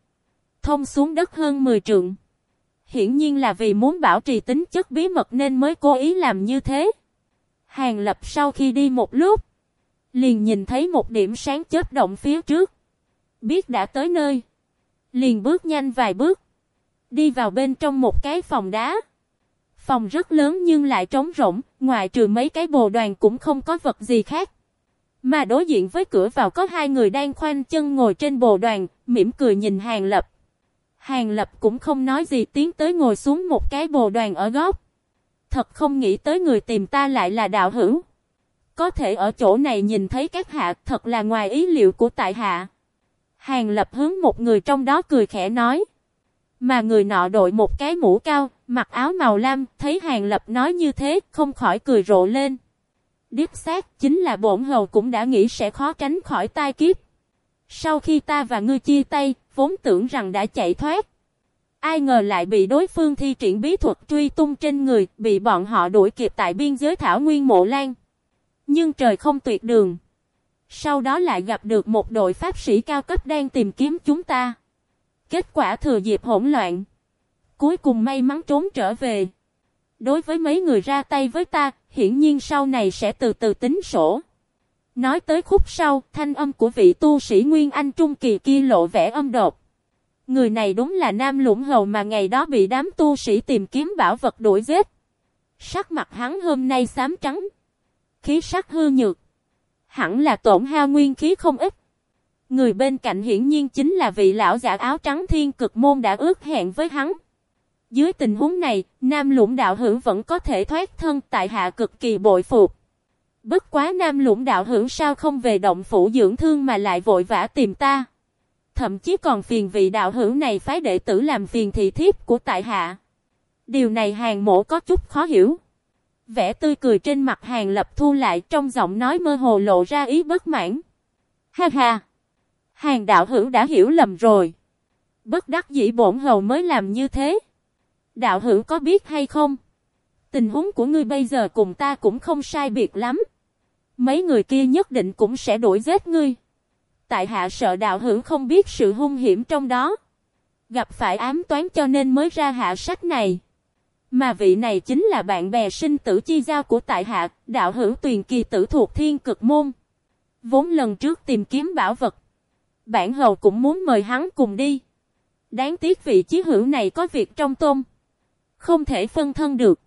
Thông xuống đất hơn 10 trượng. Hiển nhiên là vì muốn bảo trì tính chất bí mật nên mới cố ý làm như thế. Hàng lập sau khi đi một lúc. Liền nhìn thấy một điểm sáng chớp động phía trước. Biết đã tới nơi. Liền bước nhanh vài bước. Đi vào bên trong một cái phòng đá. Phòng rất lớn nhưng lại trống rỗng, ngoài trừ mấy cái bồ đoàn cũng không có vật gì khác. Mà đối diện với cửa vào có hai người đang khoanh chân ngồi trên bồ đoàn, mỉm cười nhìn Hàng Lập. Hàng Lập cũng không nói gì tiến tới ngồi xuống một cái bồ đoàn ở góc. Thật không nghĩ tới người tìm ta lại là đạo hữu. Có thể ở chỗ này nhìn thấy các hạ thật là ngoài ý liệu của tại hạ. Hàng Lập hướng một người trong đó cười khẽ nói. Mà người nọ đội một cái mũ cao, mặc áo màu lam, thấy Hàng Lập nói như thế, không khỏi cười rộ lên. Điếp xác chính là bổn hầu cũng đã nghĩ sẽ khó tránh khỏi tai kiếp. Sau khi ta và ngươi chia tay, vốn tưởng rằng đã chạy thoát. Ai ngờ lại bị đối phương thi triển bí thuật truy tung trên người, bị bọn họ đuổi kịp tại biên giới Thảo Nguyên Mộ Lan. Nhưng trời không tuyệt đường. Sau đó lại gặp được một đội pháp sĩ cao cấp đang tìm kiếm chúng ta. Kết quả thừa dịp hỗn loạn. Cuối cùng may mắn trốn trở về. Đối với mấy người ra tay với ta, hiển nhiên sau này sẽ từ từ tính sổ. Nói tới khúc sau, thanh âm của vị tu sĩ Nguyên Anh Trung Kỳ kia lộ vẻ âm đột. Người này đúng là nam lũng hầu mà ngày đó bị đám tu sĩ tìm kiếm bảo vật đuổi giết. Sắc mặt hắn hôm nay xám trắng. Khí sắc hư nhược. Hẳn là tổn hao nguyên khí không ít. Người bên cạnh hiển nhiên chính là vị lão giả áo trắng thiên cực môn đã ước hẹn với hắn. Dưới tình huống này, Nam Lũng Đạo Hữu vẫn có thể thoát thân tại hạ cực kỳ bội phục. Bất quá Nam Lũng Đạo Hữu sao không về động phủ dưỡng thương mà lại vội vã tìm ta. Thậm chí còn phiền vị đạo hữu này phái đệ tử làm phiền thị thiếp của tại hạ. Điều này hàng mổ có chút khó hiểu. Vẻ tươi cười trên mặt hàng lập thu lại trong giọng nói mơ hồ lộ ra ý bất mãn. Ha ha! Hàng đạo hữu đã hiểu lầm rồi. Bất đắc dĩ bổn hầu mới làm như thế. Đạo hữu có biết hay không? Tình huống của ngươi bây giờ cùng ta cũng không sai biệt lắm. Mấy người kia nhất định cũng sẽ đuổi giết ngươi. Tại hạ sợ đạo hữu không biết sự hung hiểm trong đó. Gặp phải ám toán cho nên mới ra hạ sách này. Mà vị này chính là bạn bè sinh tử chi giao của tại hạ, đạo hữu tuyền kỳ tử thuộc thiên cực môn. Vốn lần trước tìm kiếm bảo vật. Bản hầu cũng muốn mời hắn cùng đi. Đáng tiếc vị chí hữu này có việc trong tôm. Không thể phân thân được.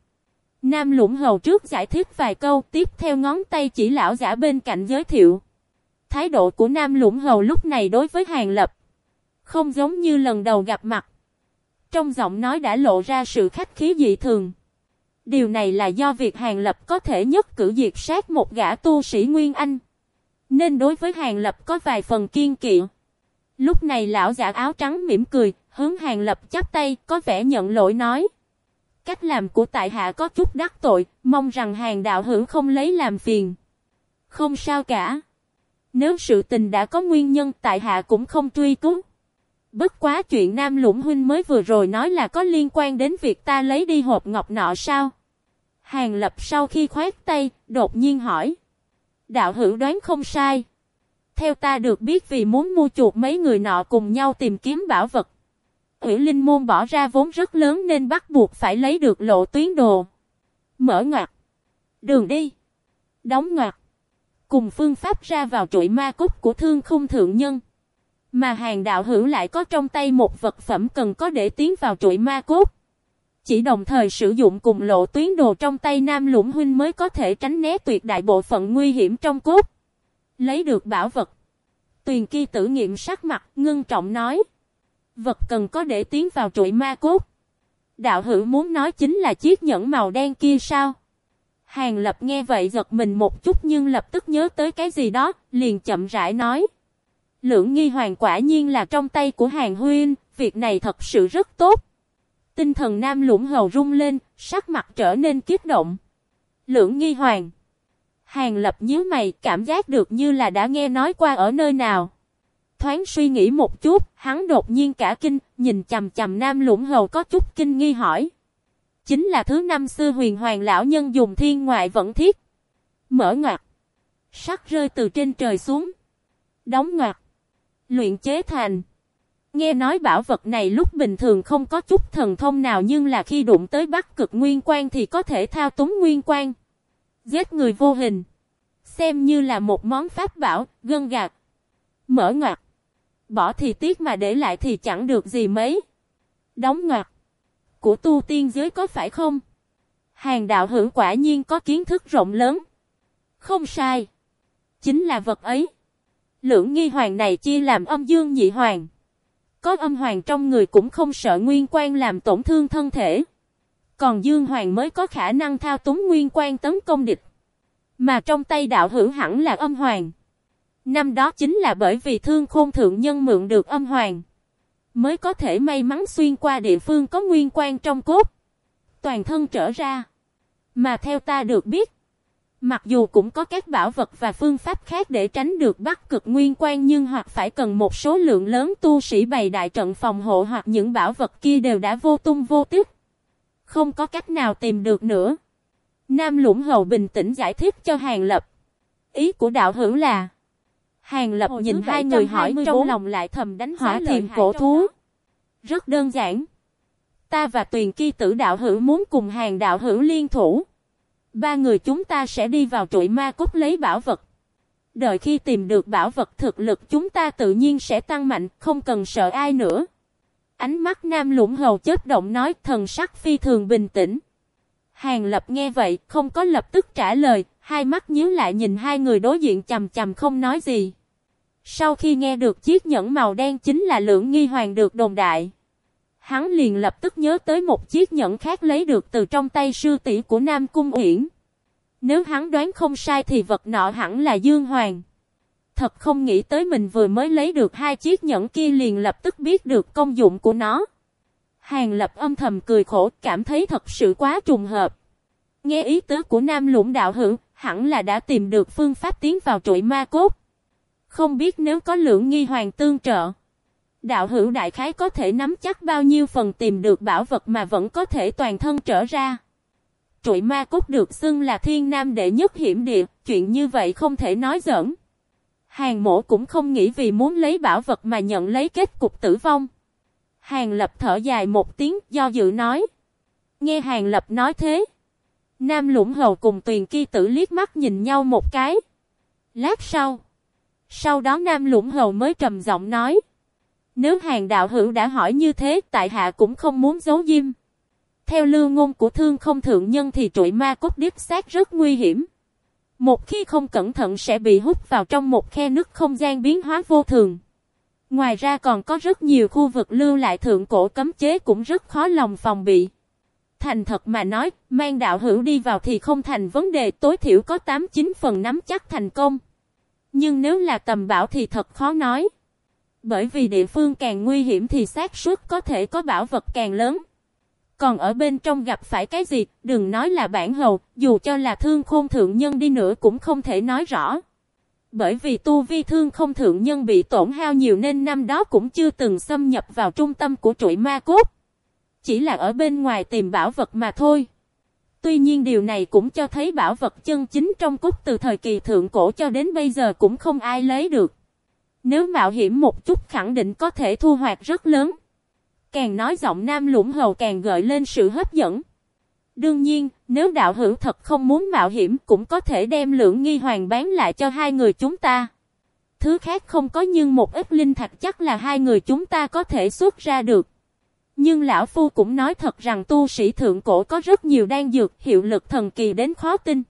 Nam lũng hầu trước giải thích vài câu tiếp theo ngón tay chỉ lão giả bên cạnh giới thiệu. Thái độ của Nam lũng hầu lúc này đối với Hàng Lập. Không giống như lần đầu gặp mặt. Trong giọng nói đã lộ ra sự khách khí dị thường. Điều này là do việc Hàng Lập có thể nhất cử diệt sát một gã tu sĩ Nguyên Anh. Nên đối với Hàng Lập có vài phần kiên kỵ. Lúc này lão giả áo trắng mỉm cười, hướng Hàng Lập chắp tay, có vẻ nhận lỗi nói. Cách làm của tại hạ có chút đắc tội, mong rằng hàng đạo hữu không lấy làm phiền. Không sao cả. Nếu sự tình đã có nguyên nhân tại hạ cũng không truy cứu. Bất quá chuyện Nam Lũng Huynh mới vừa rồi nói là có liên quan đến việc ta lấy đi hộp ngọc nọ sao? Hàng lập sau khi khoát tay, đột nhiên hỏi. Đạo hữu đoán không sai. Theo ta được biết vì muốn mua chuột mấy người nọ cùng nhau tìm kiếm bảo vật. Ủy Linh Môn bỏ ra vốn rất lớn nên bắt buộc phải lấy được lộ tuyến đồ. Mở ngoặt. Đường đi. Đóng ngoặt. Cùng phương pháp ra vào chuỗi ma cốt của thương khung thượng nhân. Mà hàng đạo hữu lại có trong tay một vật phẩm cần có để tiến vào chuỗi ma cốt. Chỉ đồng thời sử dụng cùng lộ tuyến đồ trong tay Nam Lũng Huynh mới có thể tránh né tuyệt đại bộ phận nguy hiểm trong cốt. Lấy được bảo vật. Tuyền kỳ tử nghiệm sắc mặt, ngưng trọng nói. Vật cần có để tiến vào trụi ma cốt. Đạo hữu muốn nói chính là chiếc nhẫn màu đen kia sao? Hàng lập nghe vậy giật mình một chút nhưng lập tức nhớ tới cái gì đó, liền chậm rãi nói. Lưỡng nghi hoàng quả nhiên là trong tay của hàng huyên, việc này thật sự rất tốt. Tinh thần nam lũng hầu rung lên, sắc mặt trở nên kiếp động. Lưỡng nghi hoàng. Hàng lập nhíu mày, cảm giác được như là đã nghe nói qua ở nơi nào. Thoáng suy nghĩ một chút, hắn đột nhiên cả kinh, nhìn chầm chầm nam lũng hầu có chút kinh nghi hỏi. Chính là thứ năm xưa huyền hoàng lão nhân dùng thiên ngoại vận thiết. Mở ngoặt. Sắc rơi từ trên trời xuống. Đóng ngoặt. Luyện chế thành. Nghe nói bảo vật này lúc bình thường không có chút thần thông nào nhưng là khi đụng tới bắc cực nguyên quan thì có thể thao túng nguyên quan. Giết người vô hình. Xem như là một món pháp bảo, gân gạt. Mở ngoặt. Bỏ thì tiếc mà để lại thì chẳng được gì mấy. Đóng ngoặt. Của tu tiên giới có phải không? Hàng đạo hữu quả nhiên có kiến thức rộng lớn. Không sai. Chính là vật ấy. Lưỡng nghi hoàng này chia làm âm dương nhị hoàng. Có âm hoàng trong người cũng không sợ nguyên quan làm tổn thương thân thể. Còn dương hoàng mới có khả năng thao túng nguyên quan tấn công địch. Mà trong tay đạo hữu hẳn là âm hoàng. Năm đó chính là bởi vì thương khôn thượng nhân mượn được âm hoàng. Mới có thể may mắn xuyên qua địa phương có nguyên quan trong cốt. Toàn thân trở ra. Mà theo ta được biết. Mặc dù cũng có các bảo vật và phương pháp khác để tránh được bắt cực nguyên quan nhưng hoặc phải cần một số lượng lớn tu sĩ bày đại trận phòng hộ hoặc những bảo vật kia đều đã vô tung vô tức Không có cách nào tìm được nữa. Nam Lũng Hầu bình tĩnh giải thích cho Hàng Lập. Ý của đạo hữu là Hàng Lập Hồi nhìn hai người hỏi trong lòng lại thầm đánh hỏa thiềm cổ thú. Rất đơn giản. Ta và Tuyền Kỳ tử đạo hữu muốn cùng hàng đạo hữu liên thủ. Ba người chúng ta sẽ đi vào trụi ma cốt lấy bảo vật. Đợi khi tìm được bảo vật thực lực chúng ta tự nhiên sẽ tăng mạnh, không cần sợ ai nữa. Ánh mắt nam lũng hầu chết động nói thần sắc phi thường bình tĩnh. Hàng lập nghe vậy, không có lập tức trả lời, hai mắt nhíu lại nhìn hai người đối diện chầm chầm không nói gì. Sau khi nghe được chiếc nhẫn màu đen chính là lưỡng nghi hoàng được đồn đại. Hắn liền lập tức nhớ tới một chiếc nhẫn khác lấy được từ trong tay sư tỷ của Nam Cung Uyển. Nếu hắn đoán không sai thì vật nọ hẳn là Dương Hoàng. Thật không nghĩ tới mình vừa mới lấy được hai chiếc nhẫn kia liền lập tức biết được công dụng của nó. Hàng lập âm thầm cười khổ cảm thấy thật sự quá trùng hợp. Nghe ý tứ của Nam Lũng Đạo Hữu, hẳn là đã tìm được phương pháp tiến vào trụi ma cốt. Không biết nếu có lượng nghi hoàng tương trợ. Đạo hữu đại khái có thể nắm chắc bao nhiêu phần tìm được bảo vật mà vẫn có thể toàn thân trở ra. Trụi ma cốt được xưng là thiên nam đệ nhất hiểm địa, chuyện như vậy không thể nói giỡn. Hàng mổ cũng không nghĩ vì muốn lấy bảo vật mà nhận lấy kết cục tử vong. Hàng lập thở dài một tiếng do dự nói. Nghe hàng lập nói thế. Nam lũng hầu cùng tuyền kỳ tử liếc mắt nhìn nhau một cái. Lát sau. Sau đó Nam lũng hầu mới trầm giọng nói. Nếu hàng đạo hữu đã hỏi như thế, tại hạ cũng không muốn giấu diêm. Theo lưu ngôn của thương không thượng nhân thì trụi ma cốt điếp xác rất nguy hiểm. Một khi không cẩn thận sẽ bị hút vào trong một khe nước không gian biến hóa vô thường. Ngoài ra còn có rất nhiều khu vực lưu lại thượng cổ cấm chế cũng rất khó lòng phòng bị. Thành thật mà nói, mang đạo hữu đi vào thì không thành vấn đề tối thiểu có 8-9 phần nắm chắc thành công. Nhưng nếu là tầm bảo thì thật khó nói. Bởi vì địa phương càng nguy hiểm thì xác suất có thể có bảo vật càng lớn. Còn ở bên trong gặp phải cái gì, đừng nói là bản hầu, dù cho là thương khôn thượng nhân đi nữa cũng không thể nói rõ. Bởi vì tu vi thương không thượng nhân bị tổn hao nhiều nên năm đó cũng chưa từng xâm nhập vào trung tâm của trụi ma cốt. Chỉ là ở bên ngoài tìm bảo vật mà thôi. Tuy nhiên điều này cũng cho thấy bảo vật chân chính trong cốt từ thời kỳ thượng cổ cho đến bây giờ cũng không ai lấy được. Nếu mạo hiểm một chút khẳng định có thể thu hoạch rất lớn. Càng nói giọng nam lũng hầu càng gợi lên sự hấp dẫn. Đương nhiên, nếu đạo hữu thật không muốn mạo hiểm cũng có thể đem lượng nghi hoàng bán lại cho hai người chúng ta. Thứ khác không có nhưng một ít linh thạch chắc là hai người chúng ta có thể xuất ra được. Nhưng lão phu cũng nói thật rằng tu sĩ thượng cổ có rất nhiều đan dược hiệu lực thần kỳ đến khó tin.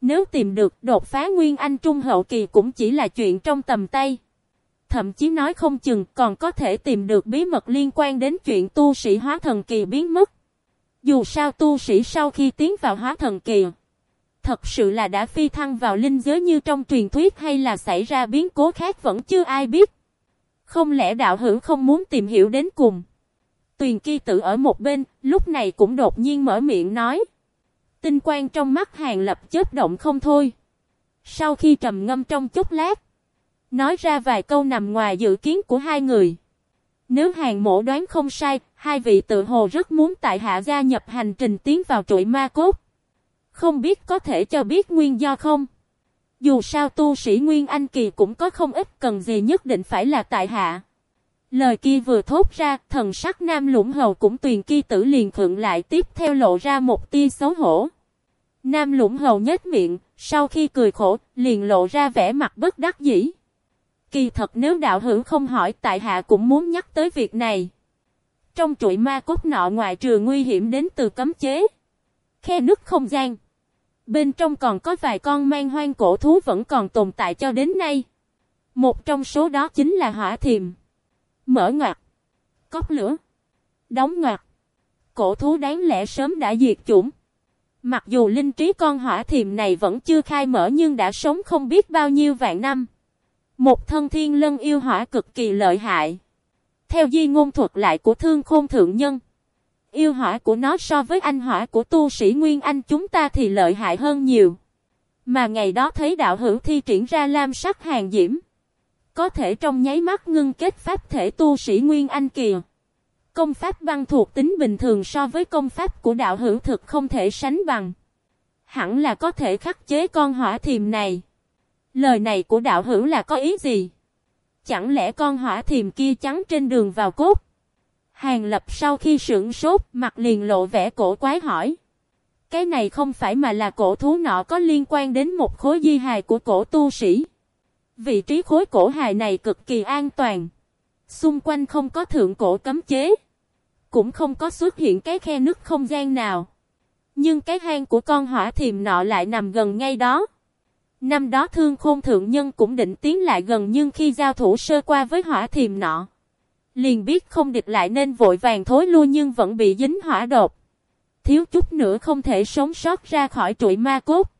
Nếu tìm được đột phá nguyên anh trung hậu kỳ cũng chỉ là chuyện trong tầm tay. Thậm chí nói không chừng còn có thể tìm được bí mật liên quan đến chuyện tu sĩ hóa thần kỳ biến mất. Dù sao tu sĩ sau khi tiến vào hóa thần kỳ, thật sự là đã phi thăng vào linh giới như trong truyền thuyết hay là xảy ra biến cố khác vẫn chưa ai biết. Không lẽ đạo hữu không muốn tìm hiểu đến cùng? Tuyền kỳ Tử ở một bên, lúc này cũng đột nhiên mở miệng nói. Tinh quang trong mắt hàng lập chết động không thôi. Sau khi trầm ngâm trong chút lát, nói ra vài câu nằm ngoài dự kiến của hai người. Nếu hàng mổ đoán không sai, hai vị tự hồ rất muốn tại hạ gia nhập hành trình tiến vào trụi ma cốt. Không biết có thể cho biết nguyên do không? Dù sao tu sĩ Nguyên Anh Kỳ cũng có không ít cần gì nhất định phải là tại hạ. Lời kia vừa thốt ra, thần sắc nam lũng hầu cũng tuyền kỳ tử liền thượng lại tiếp theo lộ ra một tia xấu hổ. Nam lũng hầu nhếch miệng, sau khi cười khổ, liền lộ ra vẻ mặt bất đắc dĩ. Kỳ thật nếu đạo hữu không hỏi tại hạ cũng muốn nhắc tới việc này. Trong chuỗi ma cốt nọ ngoại trừ nguy hiểm đến từ cấm chế. Khe nước không gian. Bên trong còn có vài con mang hoang cổ thú vẫn còn tồn tại cho đến nay. Một trong số đó chính là hỏa thiềm. Mở ngoặt. Cốc lửa. Đóng ngoặt. Cổ thú đáng lẽ sớm đã diệt chủng. Mặc dù linh trí con hỏa thiềm này vẫn chưa khai mở nhưng đã sống không biết bao nhiêu vạn năm. Một thân thiên lân yêu hỏa cực kỳ lợi hại. Theo di ngôn thuật lại của thương khôn thượng nhân. Yêu hỏa của nó so với anh hỏa của tu sĩ Nguyên Anh chúng ta thì lợi hại hơn nhiều. Mà ngày đó thấy đạo hữu thi triển ra lam sắc hàng diễm. Có thể trong nháy mắt ngưng kết pháp thể tu sĩ Nguyên Anh kìa. Công pháp băng thuộc tính bình thường so với công pháp của đạo hữu thực không thể sánh bằng. Hẳn là có thể khắc chế con hỏa thiềm này. Lời này của đạo hữu là có ý gì? Chẳng lẽ con hỏa thiềm kia trắng trên đường vào cốt? Hàng lập sau khi sưởng sốt, mặt liền lộ vẻ cổ quái hỏi. Cái này không phải mà là cổ thú nọ có liên quan đến một khối di hài của cổ tu sĩ. Vị trí khối cổ hài này cực kỳ an toàn. Xung quanh không có thượng cổ cấm chế. Cũng không có xuất hiện cái khe nước không gian nào. Nhưng cái hang của con hỏa thiềm nọ lại nằm gần ngay đó. Năm đó thương khôn thượng nhân cũng định tiến lại gần nhưng khi giao thủ sơ qua với hỏa thiềm nọ. Liền biết không địch lại nên vội vàng thối lui nhưng vẫn bị dính hỏa đột. Thiếu chút nữa không thể sống sót ra khỏi trụi ma cốt.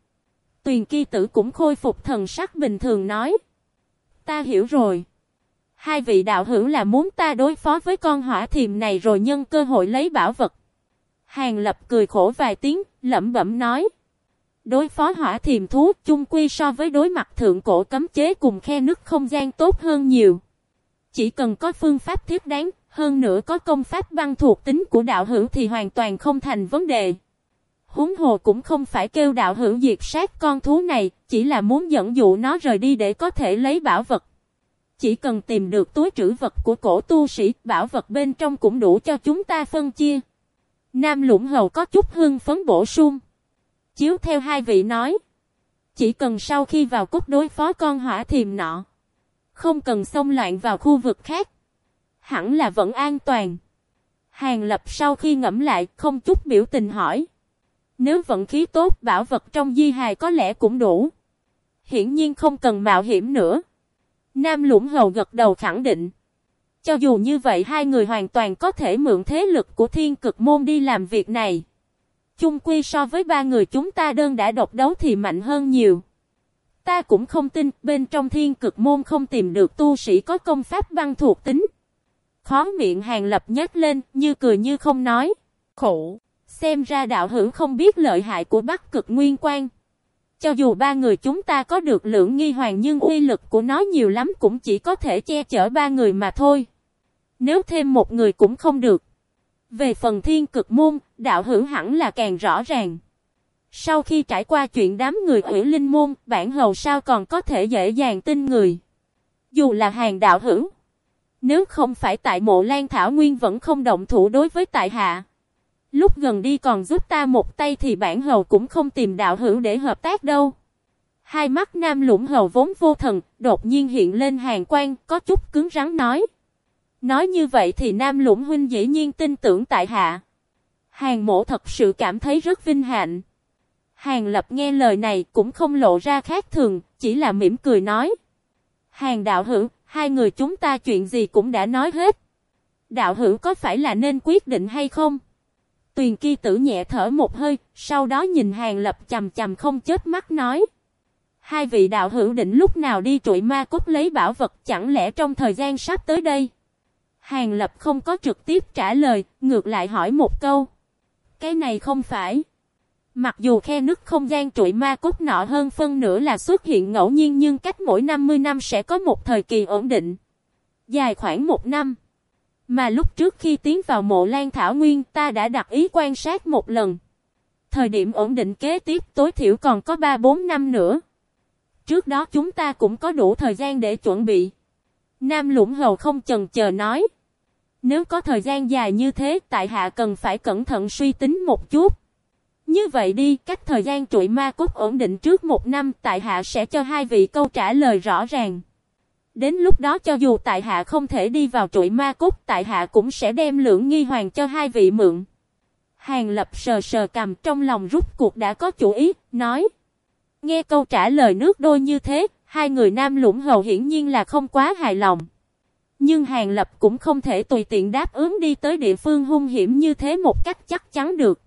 Tuyền kỳ tử cũng khôi phục thần sắc bình thường nói. Ta hiểu rồi. Hai vị đạo hữu là muốn ta đối phó với con hỏa thiềm này rồi nhân cơ hội lấy bảo vật. Hàng lập cười khổ vài tiếng, lẩm bẩm nói. Đối phó hỏa thiềm thú chung quy so với đối mặt thượng cổ cấm chế cùng khe nứt không gian tốt hơn nhiều. Chỉ cần có phương pháp thiết đáng, hơn nữa có công pháp băng thuộc tính của đạo hữu thì hoàn toàn không thành vấn đề. Húng hồ cũng không phải kêu đạo hữu diệt sát con thú này, chỉ là muốn dẫn dụ nó rời đi để có thể lấy bảo vật. Chỉ cần tìm được túi trữ vật của cổ tu sĩ, bảo vật bên trong cũng đủ cho chúng ta phân chia. Nam lũng hầu có chút hưng phấn bổ sung chiếu theo hai vị nói. Chỉ cần sau khi vào cốt đối phó con hỏa thiềm nọ. Không cần xông loạn vào khu vực khác. Hẳn là vẫn an toàn. Hàng lập sau khi ngẫm lại không chút biểu tình hỏi. Nếu vận khí tốt, bảo vật trong di hài có lẽ cũng đủ. Hiển nhiên không cần mạo hiểm nữa. Nam lũng hầu gật đầu khẳng định. Cho dù như vậy, hai người hoàn toàn có thể mượn thế lực của thiên cực môn đi làm việc này chung quy so với ba người chúng ta đơn đã độc đấu thì mạnh hơn nhiều. Ta cũng không tin, bên trong thiên cực môn không tìm được tu sĩ có công pháp băng thuộc tính. Khó miệng hàng lập nhếch lên, như cười như không nói. Khổ. Xem ra đạo hữu không biết lợi hại của bắc cực nguyên quan. Cho dù ba người chúng ta có được lượng nghi hoàng nhưng uy lực của nó nhiều lắm cũng chỉ có thể che chở ba người mà thôi. Nếu thêm một người cũng không được. Về phần thiên cực môn, đạo hữu hẳn là càng rõ ràng. Sau khi trải qua chuyện đám người ủy linh môn, bản hầu sao còn có thể dễ dàng tin người. Dù là hàng đạo hữu. Nếu không phải tại mộ lan thảo nguyên vẫn không động thủ đối với tại hạ. Lúc gần đi còn giúp ta một tay thì bản hầu cũng không tìm đạo hữu để hợp tác đâu. Hai mắt nam lũng hầu vốn vô thần, đột nhiên hiện lên hàng quan, có chút cứng rắn nói. Nói như vậy thì nam lũng huynh dĩ nhiên tin tưởng tại hạ. Hàng mộ thật sự cảm thấy rất vinh hạnh. Hàng lập nghe lời này cũng không lộ ra khác thường, chỉ là mỉm cười nói. Hàng đạo hữu, hai người chúng ta chuyện gì cũng đã nói hết. Đạo hữu có phải là nên quyết định hay không? Tuyền kỳ tử nhẹ thở một hơi, sau đó nhìn hàng lập chầm chầm không chết mắt nói. Hai vị đạo hữu định lúc nào đi trụi ma cốt lấy bảo vật chẳng lẽ trong thời gian sắp tới đây? Hàng lập không có trực tiếp trả lời, ngược lại hỏi một câu. Cái này không phải. Mặc dù khe nước không gian trụi ma cốt nọ hơn phân nửa là xuất hiện ngẫu nhiên nhưng cách mỗi 50 năm sẽ có một thời kỳ ổn định. Dài khoảng một năm. Mà lúc trước khi tiến vào mộ lan thảo nguyên ta đã đặt ý quan sát một lần. Thời điểm ổn định kế tiếp tối thiểu còn có 3-4 năm nữa. Trước đó chúng ta cũng có đủ thời gian để chuẩn bị. Nam lũng hầu không chần chờ nói. Nếu có thời gian dài như thế tại hạ cần phải cẩn thận suy tính một chút. Như vậy đi, cách thời gian trụi ma cốt ổn định trước một năm tại hạ sẽ cho hai vị câu trả lời rõ ràng. Đến lúc đó cho dù tại hạ không thể đi vào trụi ma cốt tại hạ cũng sẽ đem lượng nghi hoàng cho hai vị mượn. Hàng lập sờ sờ cầm trong lòng rút cuộc đã có chủ ý, nói. Nghe câu trả lời nước đôi như thế, hai người nam lũng hầu hiển nhiên là không quá hài lòng. Nhưng Hàng Lập cũng không thể tùy tiện đáp ứng đi tới địa phương hung hiểm như thế một cách chắc chắn được.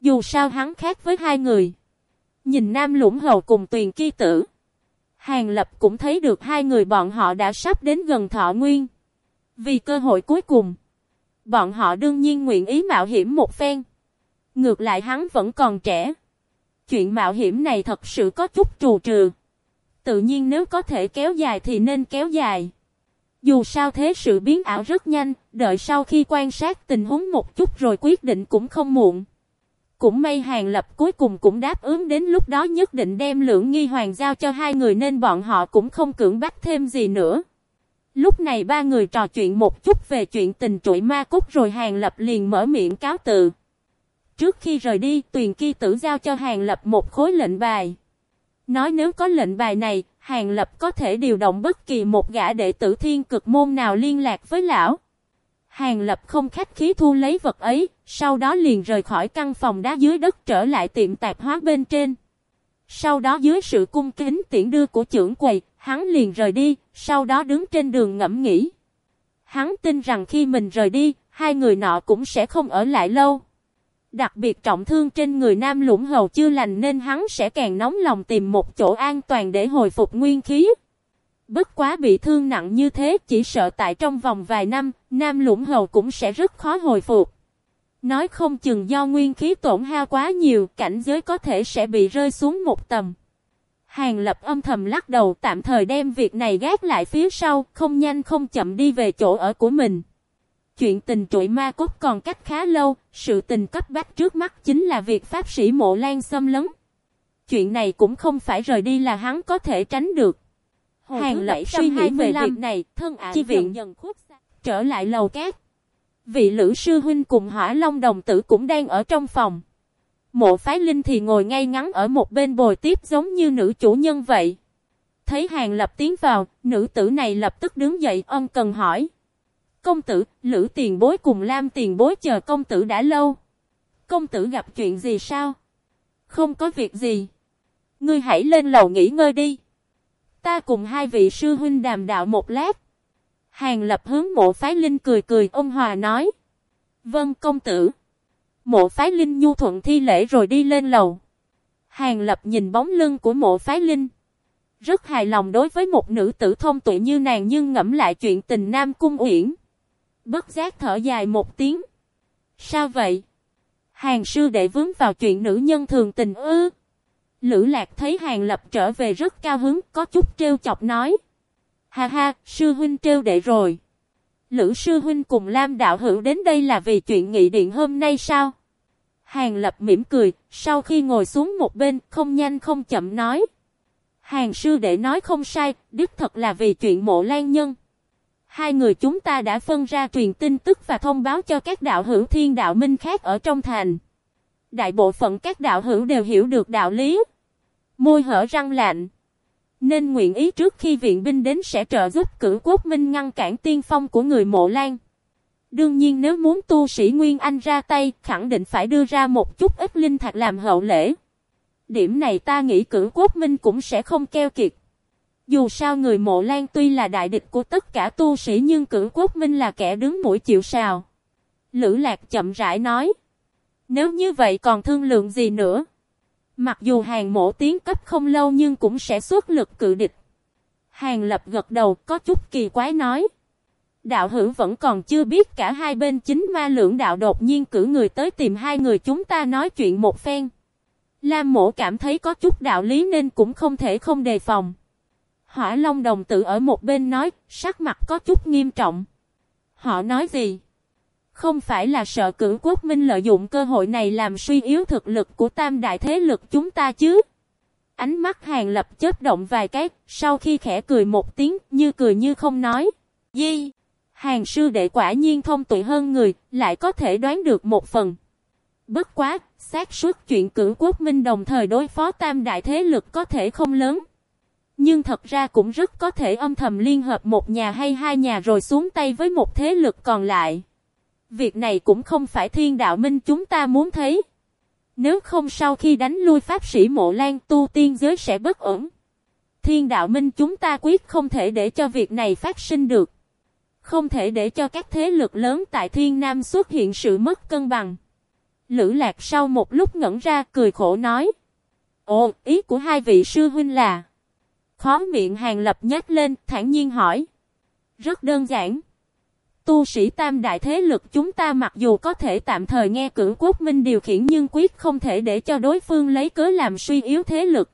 Dù sao hắn khác với hai người. Nhìn Nam Lũng Hầu cùng Tuyền Kỳ Tử. Hàng Lập cũng thấy được hai người bọn họ đã sắp đến gần thọ nguyên. Vì cơ hội cuối cùng. Bọn họ đương nhiên nguyện ý mạo hiểm một phen. Ngược lại hắn vẫn còn trẻ. Chuyện mạo hiểm này thật sự có chút trù trừ. Tự nhiên nếu có thể kéo dài thì nên kéo dài. Dù sao thế sự biến ảo rất nhanh, đợi sau khi quan sát tình huống một chút rồi quyết định cũng không muộn. Cũng may hàng lập cuối cùng cũng đáp ứng đến lúc đó nhất định đem lượng nghi hoàng giao cho hai người nên bọn họ cũng không cưỡng bắt thêm gì nữa. Lúc này ba người trò chuyện một chút về chuyện tình trụi ma cúc rồi hàng lập liền mở miệng cáo tự. Trước khi rời đi, tuyền kỳ tử giao cho hàng lập một khối lệnh bài. Nói nếu có lệnh bài này, hàng lập có thể điều động bất kỳ một gã đệ tử thiên cực môn nào liên lạc với lão. Hàng lập không khách khí thu lấy vật ấy, sau đó liền rời khỏi căn phòng đá dưới đất trở lại tiệm tạp hóa bên trên. Sau đó dưới sự cung kính tiễn đưa của trưởng quầy, hắn liền rời đi, sau đó đứng trên đường ngẫm nghĩ. Hắn tin rằng khi mình rời đi, hai người nọ cũng sẽ không ở lại lâu. Đặc biệt trọng thương trên người nam lũng hầu chưa lành nên hắn sẽ càng nóng lòng tìm một chỗ an toàn để hồi phục nguyên khí. Bất quá bị thương nặng như thế chỉ sợ tại trong vòng vài năm, nam lũng hầu cũng sẽ rất khó hồi phục. Nói không chừng do nguyên khí tổn hao quá nhiều, cảnh giới có thể sẽ bị rơi xuống một tầm. Hàng lập âm thầm lắc đầu tạm thời đem việc này gác lại phía sau, không nhanh không chậm đi về chỗ ở của mình. Chuyện tình trụi ma cốt còn cách khá lâu, sự tình cấp bách trước mắt chính là việc pháp sĩ mộ lan xâm lấn. Chuyện này cũng không phải rời đi là hắn có thể tránh được. Hàng lập suy nghĩ về việc này, thân ả chi viện dần khuất trở lại lầu cát. Vị lữ sư huynh cùng hỏa long đồng tử cũng đang ở trong phòng. Mộ phái linh thì ngồi ngay ngắn ở một bên bồi tiếp giống như nữ chủ nhân vậy. Thấy hàng lập tiến vào, nữ tử này lập tức đứng dậy ân cần hỏi. Công tử, lữ tiền bối cùng lam tiền bối chờ công tử đã lâu. Công tử gặp chuyện gì sao? Không có việc gì. Ngươi hãy lên lầu nghỉ ngơi đi. Ta cùng hai vị sư huynh đàm đạo một lát. Hàng lập hướng mộ phái linh cười cười ông Hòa nói. Vâng công tử. Mộ phái linh nhu thuận thi lễ rồi đi lên lầu. Hàng lập nhìn bóng lưng của mộ phái linh. Rất hài lòng đối với một nữ tử thông tuệ như nàng nhưng ngẫm lại chuyện tình Nam Cung Uyển. Bất giác thở dài một tiếng. Sao vậy? Hàng sư đệ vướng vào chuyện nữ nhân thường tình ư. Lữ lạc thấy hàng lập trở về rất cao hứng, có chút trêu chọc nói. Ha ha, sư huynh trêu đệ rồi. Lữ sư huynh cùng Lam đạo hữu đến đây là vì chuyện nghị điện hôm nay sao? Hàng lập mỉm cười, sau khi ngồi xuống một bên, không nhanh không chậm nói. Hàng sư đệ nói không sai, đích thật là vì chuyện mộ lan nhân. Hai người chúng ta đã phân ra truyền tin tức và thông báo cho các đạo hữu thiên đạo minh khác ở trong thành. Đại bộ phận các đạo hữu đều hiểu được đạo lý. Môi hở răng lạnh. Nên nguyện ý trước khi viện binh đến sẽ trợ giúp cử quốc minh ngăn cản tiên phong của người mộ lan. Đương nhiên nếu muốn tu sĩ Nguyên Anh ra tay, khẳng định phải đưa ra một chút ít linh thạch làm hậu lễ. Điểm này ta nghĩ cử quốc minh cũng sẽ không keo kiệt. Dù sao người mộ lan tuy là đại địch của tất cả tu sĩ nhưng cử quốc minh là kẻ đứng mũi chịu sào. Lữ lạc chậm rãi nói. Nếu như vậy còn thương lượng gì nữa? Mặc dù hàng mổ tiến cấp không lâu nhưng cũng sẽ xuất lực cự địch. Hàng lập gật đầu có chút kỳ quái nói. Đạo hữu vẫn còn chưa biết cả hai bên chính ma lưỡng đạo đột nhiên cử người tới tìm hai người chúng ta nói chuyện một phen. Lam mổ cảm thấy có chút đạo lý nên cũng không thể không đề phòng. Hỏa Long đồng tử ở một bên nói, sắc mặt có chút nghiêm trọng. Họ nói gì? Không phải là sợ cử quốc minh lợi dụng cơ hội này làm suy yếu thực lực của tam đại thế lực chúng ta chứ? Ánh mắt hàng lập chớp động vài cái, sau khi khẽ cười một tiếng, như cười như không nói. Di! Hàng sư đệ quả nhiên thông tuệ hơn người, lại có thể đoán được một phần. Bất quá, xác suất chuyện cử quốc minh đồng thời đối phó tam đại thế lực có thể không lớn. Nhưng thật ra cũng rất có thể âm thầm liên hợp một nhà hay hai nhà rồi xuống tay với một thế lực còn lại. Việc này cũng không phải thiên đạo minh chúng ta muốn thấy. Nếu không sau khi đánh lui pháp sĩ mộ lan tu tiên giới sẽ bất ổn. Thiên đạo minh chúng ta quyết không thể để cho việc này phát sinh được. Không thể để cho các thế lực lớn tại thiên nam xuất hiện sự mất cân bằng. Lữ lạc sau một lúc ngẩn ra cười khổ nói. Ồ, ý của hai vị sư huynh là. Khó miệng hàng lập nhát lên, thản nhiên hỏi. Rất đơn giản. Tu sĩ tam đại thế lực chúng ta mặc dù có thể tạm thời nghe cử quốc minh điều khiển nhưng quyết không thể để cho đối phương lấy cớ làm suy yếu thế lực.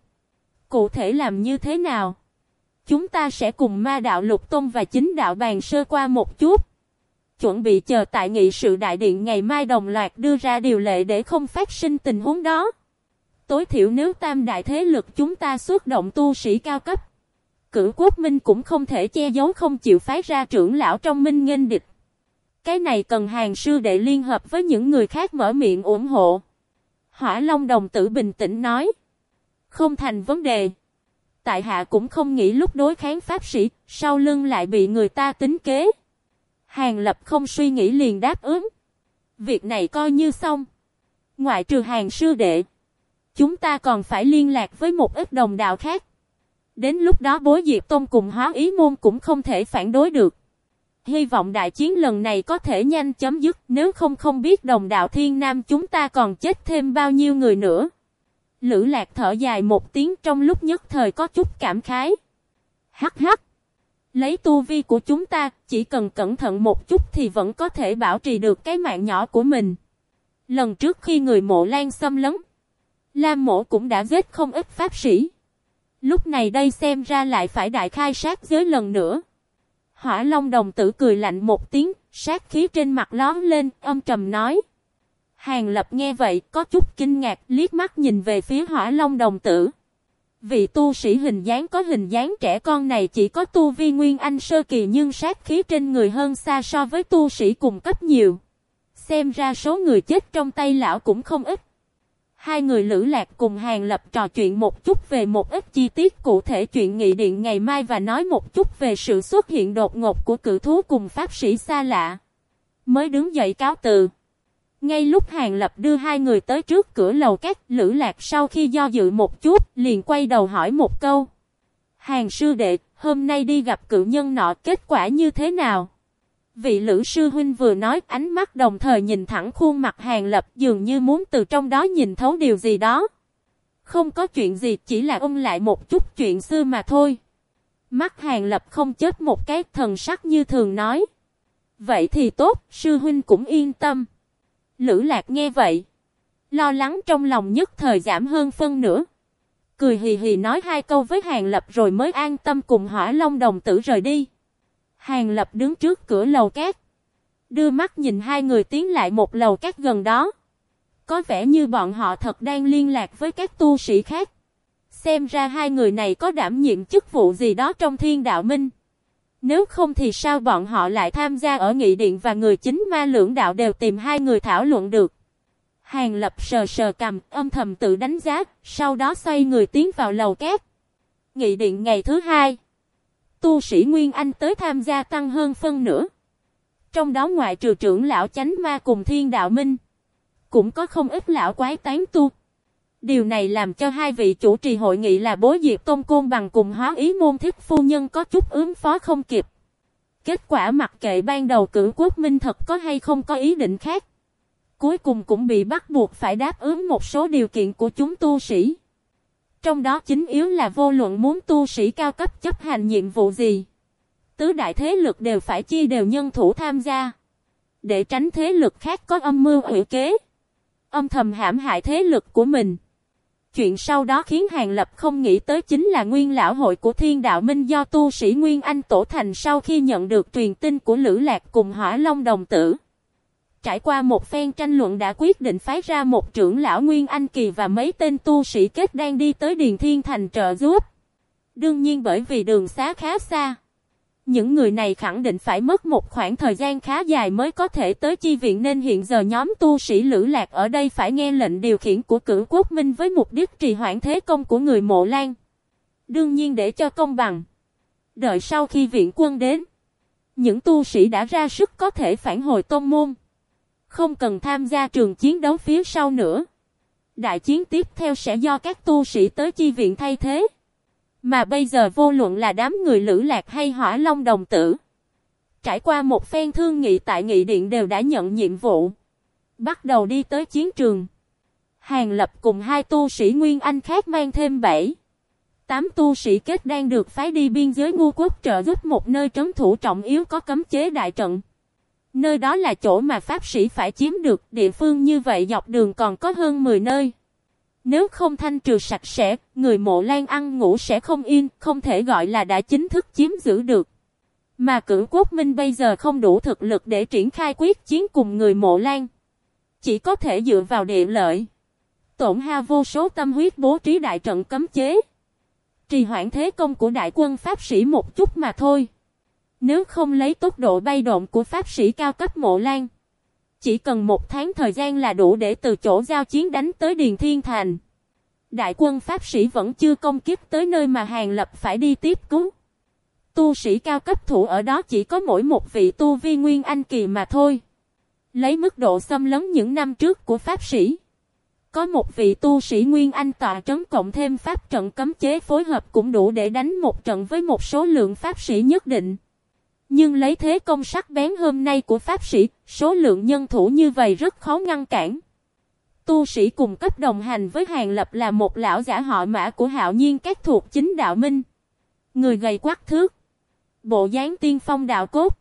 Cụ thể làm như thế nào? Chúng ta sẽ cùng ma đạo lục tôn và chính đạo bàn sơ qua một chút. Chuẩn bị chờ tại nghị sự đại điện ngày mai đồng loạt đưa ra điều lệ để không phát sinh tình huống đó. Tối thiểu nếu tam đại thế lực chúng ta xuất động tu sĩ cao cấp. Cửu quốc minh cũng không thể che giấu không chịu phái ra trưởng lão trong minh nghênh địch. Cái này cần hàng sư đệ liên hợp với những người khác mở miệng ủng hộ. Hỏa Long đồng tử bình tĩnh nói. Không thành vấn đề. Tại hạ cũng không nghĩ lúc đối kháng pháp sĩ, sau lưng lại bị người ta tính kế. Hàng lập không suy nghĩ liền đáp ứng. Việc này coi như xong. Ngoại trừ hàng sư đệ. Chúng ta còn phải liên lạc với một ít đồng đạo khác. Đến lúc đó bối diệp tôn cùng hóa ý môn cũng không thể phản đối được. Hy vọng đại chiến lần này có thể nhanh chấm dứt nếu không không biết đồng đạo thiên nam chúng ta còn chết thêm bao nhiêu người nữa. Lữ lạc thở dài một tiếng trong lúc nhất thời có chút cảm khái. Hắc hắc. Lấy tu vi của chúng ta, chỉ cần cẩn thận một chút thì vẫn có thể bảo trì được cái mạng nhỏ của mình. Lần trước khi người mộ lan xâm lấn, Lam mộ cũng đã giết không ít pháp sĩ. Lúc này đây xem ra lại phải đại khai sát giới lần nữa. Hỏa Long đồng tử cười lạnh một tiếng, sát khí trên mặt lón lên, âm trầm nói. Hàng lập nghe vậy, có chút kinh ngạc, liếc mắt nhìn về phía hỏa Long đồng tử. Vị tu sĩ hình dáng có hình dáng trẻ con này chỉ có tu vi nguyên anh sơ kỳ nhưng sát khí trên người hơn xa so với tu sĩ cùng cấp nhiều. Xem ra số người chết trong tay lão cũng không ít. Hai người lữ lạc cùng hàng lập trò chuyện một chút về một ít chi tiết cụ thể chuyện nghị điện ngày mai và nói một chút về sự xuất hiện đột ngột của cử thú cùng pháp sĩ xa lạ. Mới đứng dậy cáo từ. Ngay lúc hàng lập đưa hai người tới trước cửa lầu các lữ lạc sau khi do dự một chút liền quay đầu hỏi một câu. Hàng sư đệ, hôm nay đi gặp cự nhân nọ kết quả như thế nào? Vị lữ sư huynh vừa nói ánh mắt đồng thời nhìn thẳng khuôn mặt hàng lập dường như muốn từ trong đó nhìn thấu điều gì đó. Không có chuyện gì chỉ là ông lại một chút chuyện xưa mà thôi. Mắt hàng lập không chết một cái thần sắc như thường nói. Vậy thì tốt, sư huynh cũng yên tâm. Lữ lạc nghe vậy. Lo lắng trong lòng nhất thời giảm hơn phân nữa. Cười hì hì nói hai câu với Hàng Lập rồi mới an tâm cùng hỏa long đồng tử rời đi. Hàng Lập đứng trước cửa lầu cát. Đưa mắt nhìn hai người tiến lại một lầu cát gần đó. Có vẻ như bọn họ thật đang liên lạc với các tu sĩ khác. Xem ra hai người này có đảm nhiệm chức vụ gì đó trong thiên đạo minh. Nếu không thì sao bọn họ lại tham gia ở nghị điện và người chính ma lưỡng đạo đều tìm hai người thảo luận được. Hàng lập sờ sờ cầm, âm thầm tự đánh giá, sau đó xoay người tiến vào lầu cát. Nghị điện ngày thứ hai. Tu sĩ Nguyên Anh tới tham gia tăng hơn phân nửa. Trong đó ngoại trừ trưởng lão chánh ma cùng thiên đạo minh. Cũng có không ít lão quái tán tu. Điều này làm cho hai vị chủ trì hội nghị là bố diệp tôn côn bằng cùng hóa ý môn thiết phu nhân có chút ứng phó không kịp. Kết quả mặc kệ ban đầu cử quốc minh thật có hay không có ý định khác. Cuối cùng cũng bị bắt buộc phải đáp ứng một số điều kiện của chúng tu sĩ. Trong đó chính yếu là vô luận muốn tu sĩ cao cấp chấp hành nhiệm vụ gì. Tứ đại thế lực đều phải chia đều nhân thủ tham gia. Để tránh thế lực khác có âm mưu hủy kế. Âm thầm hãm hại thế lực của mình. Chuyện sau đó khiến Hàng Lập không nghĩ tới chính là nguyên lão hội của thiên đạo minh do tu sĩ Nguyên Anh tổ thành sau khi nhận được truyền tin của Lữ Lạc cùng hỏa long đồng tử. Trải qua một phen tranh luận đã quyết định phái ra một trưởng lão Nguyên Anh Kỳ và mấy tên tu sĩ kết đang đi tới Điền Thiên Thành trợ giúp. Đương nhiên bởi vì đường xá khá xa. Những người này khẳng định phải mất một khoảng thời gian khá dài mới có thể tới chi viện nên hiện giờ nhóm tu sĩ Lữ Lạc ở đây phải nghe lệnh điều khiển của cử quốc minh với mục đích trì hoãn thế công của người mộ lan. Đương nhiên để cho công bằng. Đợi sau khi viện quân đến. Những tu sĩ đã ra sức có thể phản hồi tôn môn. Không cần tham gia trường chiến đấu phía sau nữa. Đại chiến tiếp theo sẽ do các tu sĩ tới chi viện thay thế. Mà bây giờ vô luận là đám người lữ lạc hay hỏa long đồng tử. Trải qua một phen thương nghị tại nghị điện đều đã nhận nhiệm vụ. Bắt đầu đi tới chiến trường. Hàng lập cùng hai tu sĩ Nguyên Anh khác mang thêm bảy. Tám tu sĩ kết đang được phái đi biên giới ngu quốc trợ giúp một nơi trấn thủ trọng yếu có cấm chế đại trận. Nơi đó là chỗ mà pháp sĩ phải chiếm được địa phương như vậy dọc đường còn có hơn 10 nơi. Nếu không thanh trừ sạch sẽ, người mộ lan ăn ngủ sẽ không yên, không thể gọi là đã chính thức chiếm giữ được. Mà cử quốc minh bây giờ không đủ thực lực để triển khai quyết chiến cùng người mộ lan. Chỉ có thể dựa vào địa lợi. Tổn ha vô số tâm huyết bố trí đại trận cấm chế. Trì hoãn thế công của đại quân Pháp sĩ một chút mà thôi. Nếu không lấy tốc độ bay động của Pháp sĩ cao cấp mộ lan. Chỉ cần một tháng thời gian là đủ để từ chỗ giao chiến đánh tới Điền Thiên Thành. Đại quân Pháp sĩ vẫn chưa công kiếp tới nơi mà Hàng Lập phải đi tiếp cứu. Tu sĩ cao cấp thủ ở đó chỉ có mỗi một vị tu vi nguyên anh kỳ mà thôi. Lấy mức độ xâm lấn những năm trước của Pháp sĩ. Có một vị tu sĩ Nguyên Anh tọa trấn cộng thêm pháp trận cấm chế phối hợp cũng đủ để đánh một trận với một số lượng pháp sĩ nhất định. Nhưng lấy thế công sắc bén hôm nay của pháp sĩ, số lượng nhân thủ như vậy rất khó ngăn cản. Tu sĩ cùng cấp đồng hành với Hàng Lập là một lão giả họ mã của hạo nhiên các thuộc chính đạo minh. Người gầy quắc thước. Bộ dáng tiên phong đạo cốt.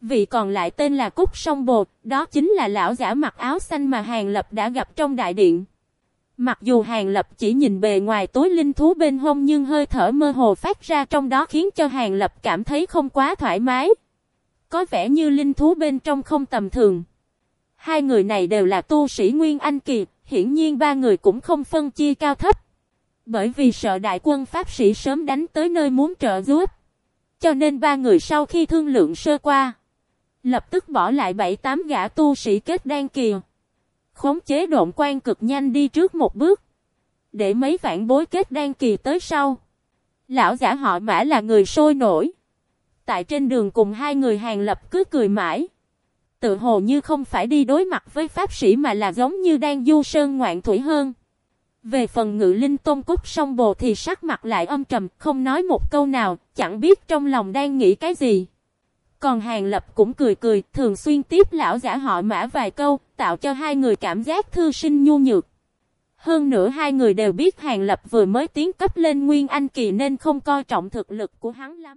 Vị còn lại tên là Cúc Sông Bột, đó chính là lão giả mặc áo xanh mà Hàng Lập đã gặp trong đại điện. Mặc dù Hàng Lập chỉ nhìn bề ngoài tối linh thú bên hông nhưng hơi thở mơ hồ phát ra trong đó khiến cho Hàng Lập cảm thấy không quá thoải mái. Có vẻ như linh thú bên trong không tầm thường. Hai người này đều là tu sĩ Nguyên Anh Kỳ, hiển nhiên ba người cũng không phân chia cao thấp. Bởi vì sợ đại quân Pháp sĩ sớm đánh tới nơi muốn trợ giúp. Cho nên ba người sau khi thương lượng sơ qua, lập tức bỏ lại bảy tám gã tu sĩ kết đan kỳ khống chế độn quan cực nhanh đi trước một bước. Để mấy vạn bối kết đan kỳ tới sau. Lão giả họ mã là người sôi nổi. Tại trên đường cùng hai người hàng lập cứ cười mãi. Tự hồ như không phải đi đối mặt với pháp sĩ mà là giống như đang du sơn ngoạn thủy hơn. Về phần ngự linh tôn cúc song bồ thì sắc mặt lại âm trầm, không nói một câu nào, chẳng biết trong lòng đang nghĩ cái gì. Còn Hàng Lập cũng cười cười, thường xuyên tiếp lão giả họ mã vài câu, tạo cho hai người cảm giác thư sinh nhu nhược. Hơn nữa hai người đều biết Hàng Lập vừa mới tiến cấp lên Nguyên Anh Kỳ nên không coi trọng thực lực của hắn lắm.